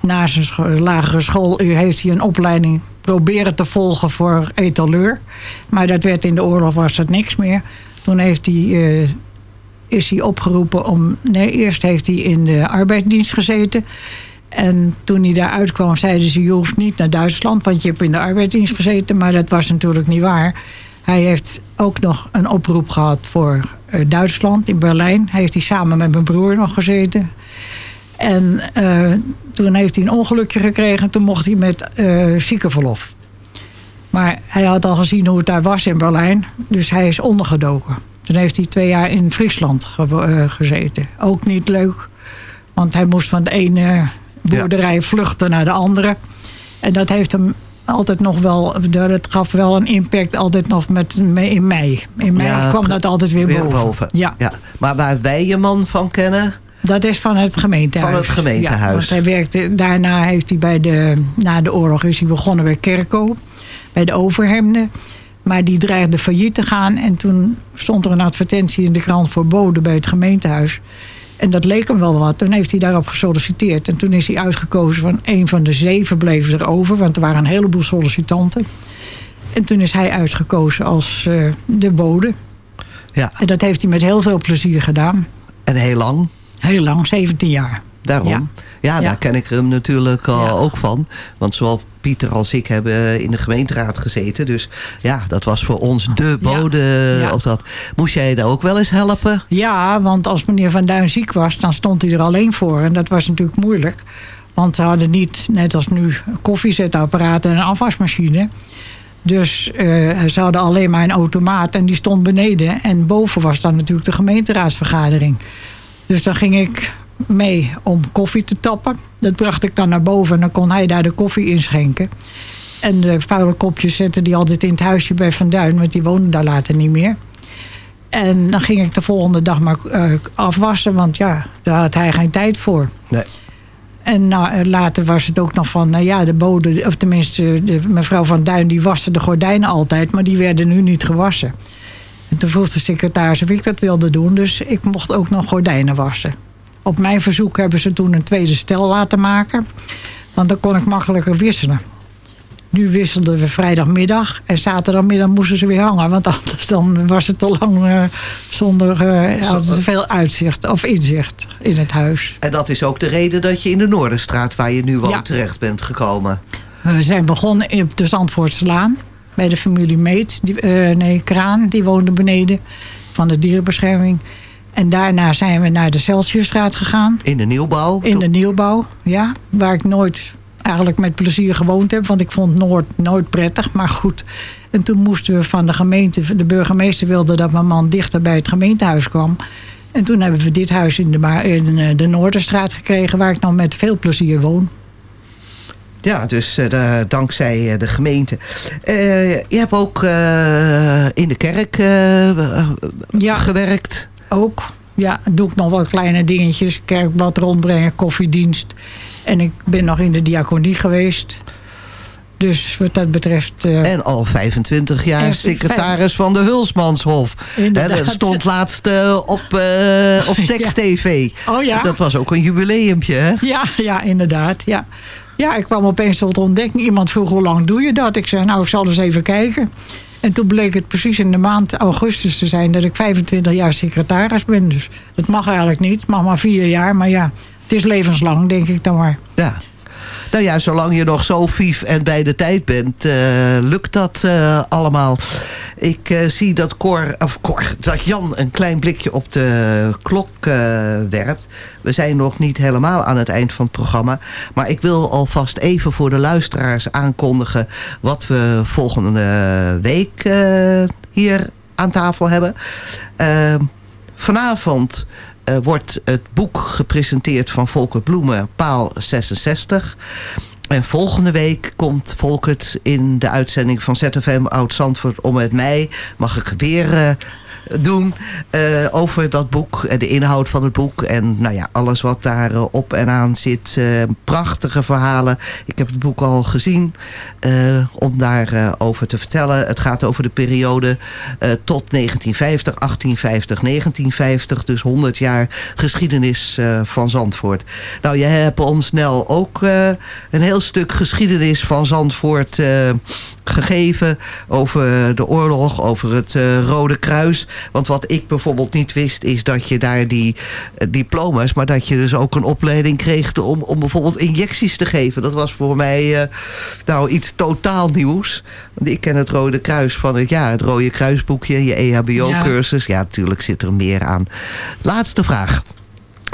Speaker 8: na zijn lagere school heeft hij een opleiding proberen te volgen voor etaleur. Maar dat werd in de oorlog was dat niks meer. Toen heeft hij, eh, is hij opgeroepen om... Nee, eerst heeft hij in de arbeidsdienst gezeten. En toen hij daar uitkwam, zeiden ze... je hoeft niet naar Duitsland, want je hebt in de arbeidsdienst gezeten. Maar dat was natuurlijk niet waar. Hij heeft ook nog een oproep gehad voor eh, Duitsland, in Berlijn. Heeft hij samen met mijn broer nog gezeten. En eh, toen heeft hij een ongelukje gekregen. Toen mocht hij met eh ziekenverlof. Maar hij had al gezien hoe het daar was in Berlijn. Dus hij is ondergedoken. Toen heeft hij twee jaar in Friesland ge- eh, gezeten. Ook niet leuk. Want hij moest van de ene boerderij vluchten naar de andere. En dat heeft hem altijd nog wel... Dat gaf wel een impact altijd nog met, me- in mei. In mei
Speaker 7: Ja,
Speaker 8: kwam dat altijd weer,
Speaker 7: Weer
Speaker 8: boven.
Speaker 7: boven.
Speaker 8: Ja.
Speaker 7: ja. Maar waar wij je man van kennen...
Speaker 8: Dat is van het gemeentehuis.
Speaker 7: Van het gemeentehuis.
Speaker 8: Ja, want hij werkte, daarna heeft hij bij de, na de oorlog is hij begonnen bij Kerko. Bij de Overhemden. Maar die dreigde failliet te gaan. En toen stond er een advertentie in de krant voor boden bij het gemeentehuis. En dat leek hem wel wat. Toen heeft hij daarop gesolliciteerd. En toen is hij uitgekozen van een van de zeven bleven er over. Want er waren een heleboel sollicitanten. En toen is hij uitgekozen als eh, de bode.
Speaker 7: Ja.
Speaker 8: En dat heeft hij met heel veel plezier gedaan.
Speaker 7: En heel lang.
Speaker 8: Heel lang, 17 jaar.
Speaker 7: Daarom. Ja,
Speaker 8: Ja.
Speaker 7: daar ken ik hem natuurlijk al ook van. Want zowel Pieter als ik hebben in de gemeenteraad gezeten. Dus ja, dat was voor ons de bode
Speaker 8: Ja.
Speaker 7: op dat. Moest jij daar ook wel eens helpen?
Speaker 8: Ja, want als meneer Van Duin ziek was, dan stond hij er alleen voor. En dat was natuurlijk moeilijk. Want ze hadden niet, net als nu, koffiezetapparaten en een afwasmachine. Dus eh, ze hadden alleen maar een automaat en die stond beneden. En boven was dan natuurlijk de gemeenteraadsvergadering. Dus dan ging ik mee om koffie te tappen. Dat bracht ik dan naar boven en dan kon hij daar de koffie inschenken. En de vuile kopjes zette die altijd in het huisje bij Van Duin, want die woonde daar later niet meer. En dan ging ik de volgende dag maar eh, afwassen, want ja, daar had hij geen tijd voor.
Speaker 7: Nee.
Speaker 8: En nou, later was het ook nog van, nou ja, de bode, of tenminste, de, mevrouw Van Duin, die waste de gordijnen altijd, maar die werden nu niet gewassen. En toen vroeg de secretaris of ik dat wilde doen, dus ik mocht ook nog gordijnen wassen. Op mijn verzoek hebben ze toen een tweede stel laten maken, want dan kon ik makkelijker wisselen. Nu wisselden we vrijdagmiddag en zaterdagmiddag moesten ze weer hangen. Want anders dan was het te lang eh, zonder eh, ze veel uitzicht of inzicht in het huis.
Speaker 7: En dat is ook de reden dat je in de Noorderstraat, waar je nu woont,
Speaker 8: Ja.
Speaker 7: terecht bent gekomen.
Speaker 8: We zijn begonnen op de Zandvoortslaan. Bij de familie Meet. Die, eh, nee, Kraan, die woonde beneden. Van de dierenbescherming. En daarna zijn we naar de Celsiusstraat gegaan.
Speaker 7: In de nieuwbouw?
Speaker 8: In de nieuwbouw, ja. Waar ik nooit eigenlijk met plezier gewoond heb. Want ik vond Noord nooit prettig, maar goed. En toen moesten we van de gemeente... De burgemeester wilde dat mijn man dichter bij het gemeentehuis kwam. En toen hebben we dit huis in de, in eh, de Noorderstraat gekregen... waar ik nog met veel plezier woon.
Speaker 7: Ja, dus eh, dankzij eh, de gemeente. Eh, je hebt ook in de kerk gewerkt.
Speaker 8: Ook. Ja, doe ik nog wat kleine dingetjes. Kerkblad rondbrengen, koffiedienst. En ik ben nog in de diaconie geweest. Dus wat dat betreft...
Speaker 7: En al 25 jaar secretaris van de Hulsmanshof.
Speaker 8: Inderdaad.
Speaker 7: Hè, dat stond laatst op, eh op Text TV.
Speaker 8: Oh ja?
Speaker 7: Dat was ook een jubileumpje, hè?
Speaker 8: Ja, ja, inderdaad. Ja. Ja, ik kwam opeens tot ontdekking. Iemand vroeg hoe lang doe je dat? Ik zei, nou, ik zal eens even kijken. En toen bleek het precies in de maand augustus te zijn... dat ik 25 jaar secretaris ben. Dus dat mag eigenlijk niet. Mag maar vier jaar. Maar ja, het is levenslang, denk ik dan maar.
Speaker 7: Ja. Nou ja, zolang je nog zo vief en bij de tijd bent, eh, lukt dat eh, allemaal. Ik eh, zie dat, Cor, of Cor, dat Jan een klein blikje op de klok werpt. We zijn nog niet helemaal aan het eind van het programma. Maar ik wil alvast even voor de luisteraars aankondigen... wat we volgende week hier aan tafel hebben. Vanavond eh, wordt het boek gepresenteerd van Volker Bloemen, Paal 66. En volgende week komt Volkert in de uitzending van ZFM Oud-Zandvoort om met mij. Mag ik weer eh, doen eh, over dat boek en de inhoud van het boek. En nou ja, alles wat daar eh, op en aan zit. Eh, prachtige verhalen. Ik heb het boek al gezien eh, om daarover over te vertellen. Het gaat over de periode eh, tot 1950, 1850, 1950. Dus 100 jaar geschiedenis eh, van Zandvoort. Nou, jij hebt ons snel ook eh, een heel stuk geschiedenis van Zandvoort eh, gegeven. Over de oorlog, over het eh, Rode Kruis. Want wat ik bijvoorbeeld niet wist is dat je daar die eh, diploma's... maar dat je dus ook een opleiding kreeg om, om bijvoorbeeld injecties te geven. Dat was voor mij eh, nou iets totaal nieuws. Want ik ken het Rode Kruis van het, ja, het Rode Kruisboekje, je EHBO-cursus. Ja. natuurlijk zit er meer aan. Laatste vraag.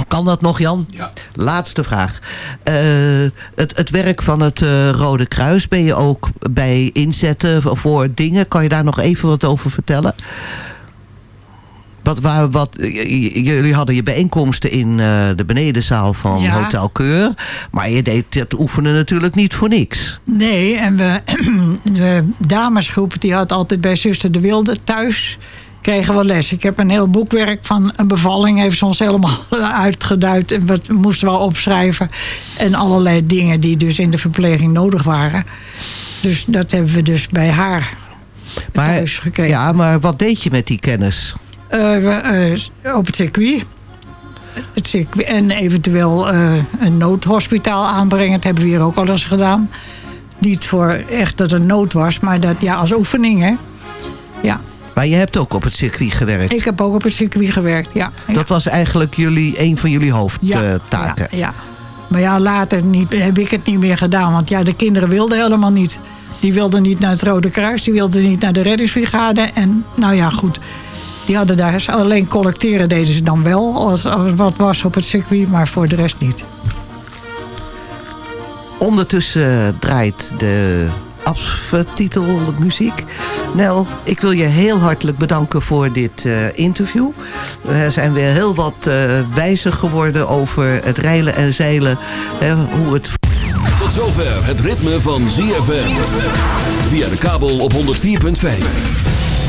Speaker 7: Kan dat nog, Jan? Ja. Laatste vraag. Eh, het, het werk van het eh, Rode Kruis, ben je ook bij inzetten voor dingen? Kan je daar nog even wat over vertellen? Wat, waar, wat, jullie hadden je bijeenkomsten in eh, de benedenzaal van
Speaker 8: Ja.
Speaker 7: Hotel Keur. Maar je deed het oefenen natuurlijk niet voor niks.
Speaker 8: Nee, en we, de damesgroep die had altijd bij zuster De Wilde thuis kregen we les. Ik heb een heel boekwerk van een bevalling, heeft ze ons helemaal uitgeduid. En wat moesten we opschrijven. En allerlei dingen die dus in de verpleging nodig waren. Dus dat hebben we dus bij haar thuis gekregen.
Speaker 7: Ja, maar wat deed je met die kennis?
Speaker 8: Eh, op het circuit. Het circuit en eventueel eh, een noodhospitaal aanbrengen. Dat hebben we hier ook al eens gedaan. Niet voor echt dat er nood was, maar dat ja, als oefening. Hè? Ja.
Speaker 7: Maar je hebt ook op het circuit gewerkt.
Speaker 8: Ik heb ook op het circuit gewerkt, ja. ja.
Speaker 7: Dat was eigenlijk jullie, een van jullie hoofdtaken.
Speaker 8: Ja, ja. Maar ja, later niet, heb ik het niet meer gedaan. Want ja, de kinderen wilden helemaal niet. Die wilden niet naar het Rode Kruis. Die wilden niet naar de reddingsbrigade. En nou ja, goed. Die hadden daar alleen collecteren deden ze dan wel. Als, als wat was op het circuit, maar voor de rest niet.
Speaker 7: Ondertussen draait de aftitelte muziek. Nel, ik wil je heel hartelijk bedanken voor dit eh, interview. We zijn weer heel wat eh, wijzer geworden over het reilen en zeilen. Hè, hoe het
Speaker 1: Tot zover het ritme van ZFM. Via de kabel op 104.5.